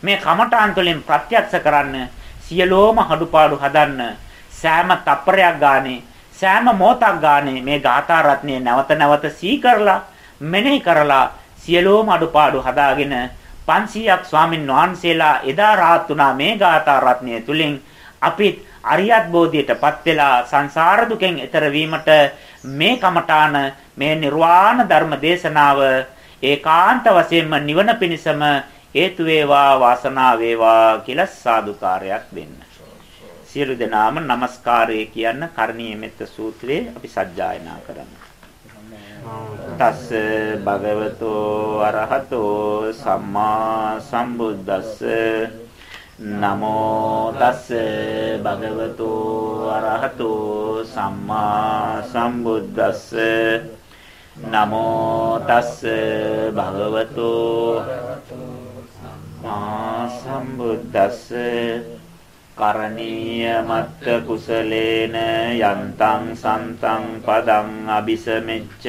මේ කමඨාන් තුලින් ප්‍රත්‍යක්ෂ කරන්න සියලෝම හඩුපාඩු හදන්න සෑම තප්පරයක් ගානේ සෑම මොහොතක් ගානේ මේ ගාථා රත්නය නැවත නැවත සී කරලා මෙනෙහි කරලා සියලෝම අඩුපාඩු හදාගෙන 500ක් ස්වාමින් වහන්සේලා එදා රාත් වුණා මේ ගාථා රත්නය තුලින් අපිත් අරියත් බෝධියටපත් වෙලා සංසාර දුකෙන් එතර වීමට මේ කමඨාන මේ නිර්වාණ ධර්ම දේශනාව ඒකාන්ත වශයෙන්ම නිවන පිණිසම හේතු වේවා වාසනාව වේවා කියලා සාදුකාරයක් දෙන්න. සියලු දෙනාම নমස්කාරය කියන කරණීය මෙත්ත සූත්‍රයේ අපි සජ්ජායනා කරමු. තස්ස භගවතෝ අරහතෝ සම්මා සම්බුද්දස්ස නමෝ තස්ස භගවතෝ අරහතෝ සම්මා සම්බුද්දස්ස නමෝ තස්ස භගවතෝ මා සම්බුද්දස්ස කරණීය මත්ත කුසලේන යන්තං සන්තං පදං අபிසමෙච්ච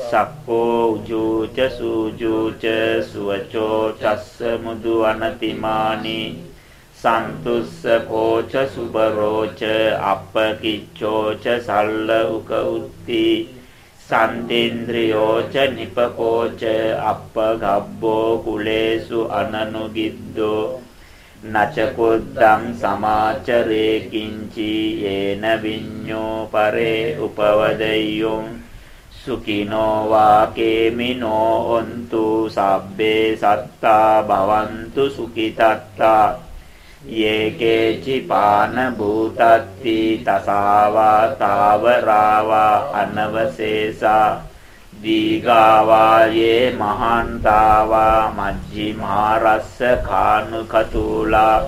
සක්කෝ උජූච සූජූච සුවචෝ චස්ස මුදු අනතිමානි සන්තුස්ස කෝච සුබරෝච අපකිච්චෝච සල්ල උක උත්ති සන්තේන්ද්‍රයෝච නිපකෝච අපගබ්බෝ කුලේසු අනනුගිද්දෝ නචකුද්දං සමාචරේ කිංචි යේන විඤ්ඤෝ පරේ උපවදෙය්‍යොං සුඛිනෝ වාකේමිනෝ ඔන්තු සබ්බේ සත්තා භවන්තු සුඛිතත්තා යේකේචි පාන භූතත්ති තසාවා තාවරාවා අනවසේසා දීගාවා යේ මහන්තාවා මජ්ජිමා රස්ස කානුකතුලා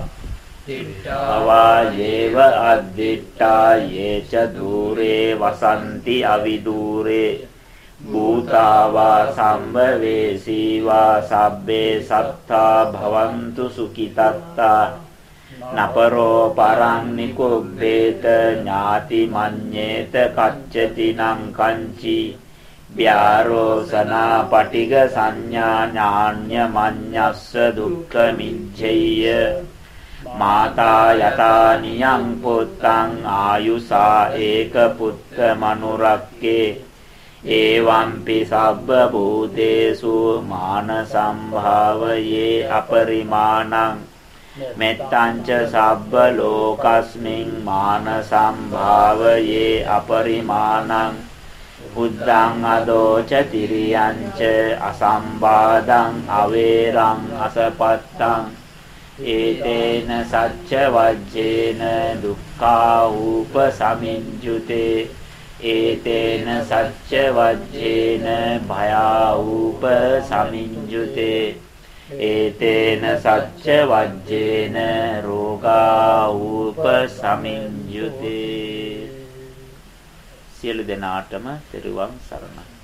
දිට්ඨාවා යේව අද්දිට්ඨා යේච দূරේ වසන්ති අවිදූරේ භූතාවා සම්භවේසීවා සබ්බේ සත්තා භවන්තු සුඛිතත්තා නපරෝ පරං නිකුබ්බේත ඥාති මඤ්ඤේත කච්චති නං කංචි ව්‍යාරෝසනා පටිග සංඥා ඥාඤ්ඤ මඤ්ඤස්ස දුක්ඛ මිච්ඡය මාතා යතා නියං පුත්තං ආයුසා ඒක පුත්ත මනුරක්කේ ඒවම්පි සබ්බ භූතේසු මාන සම්භාවයේ අපරිමාණං මෙත්තංච සබ්බ ලෝකස්මින් මාන සම්භාවයේ අපරිමාණං බුද්ධං අදෝච තිරියංච අසම්බාදං අවේරං අසපත්තං ඒතේන සච්ච වජ්ජේන දුක්ඛා ූප සමිඤ්ජුතේ ඒතේන සච්ච වජ්ජේන භයා ූප සමිඤ්ජුතේ ඒතේන සච්ච වජ්ජේන රෝගා ූප සමිඤ්ජුතේ සියලු දෙනාටම තෙරුවන් සරණයි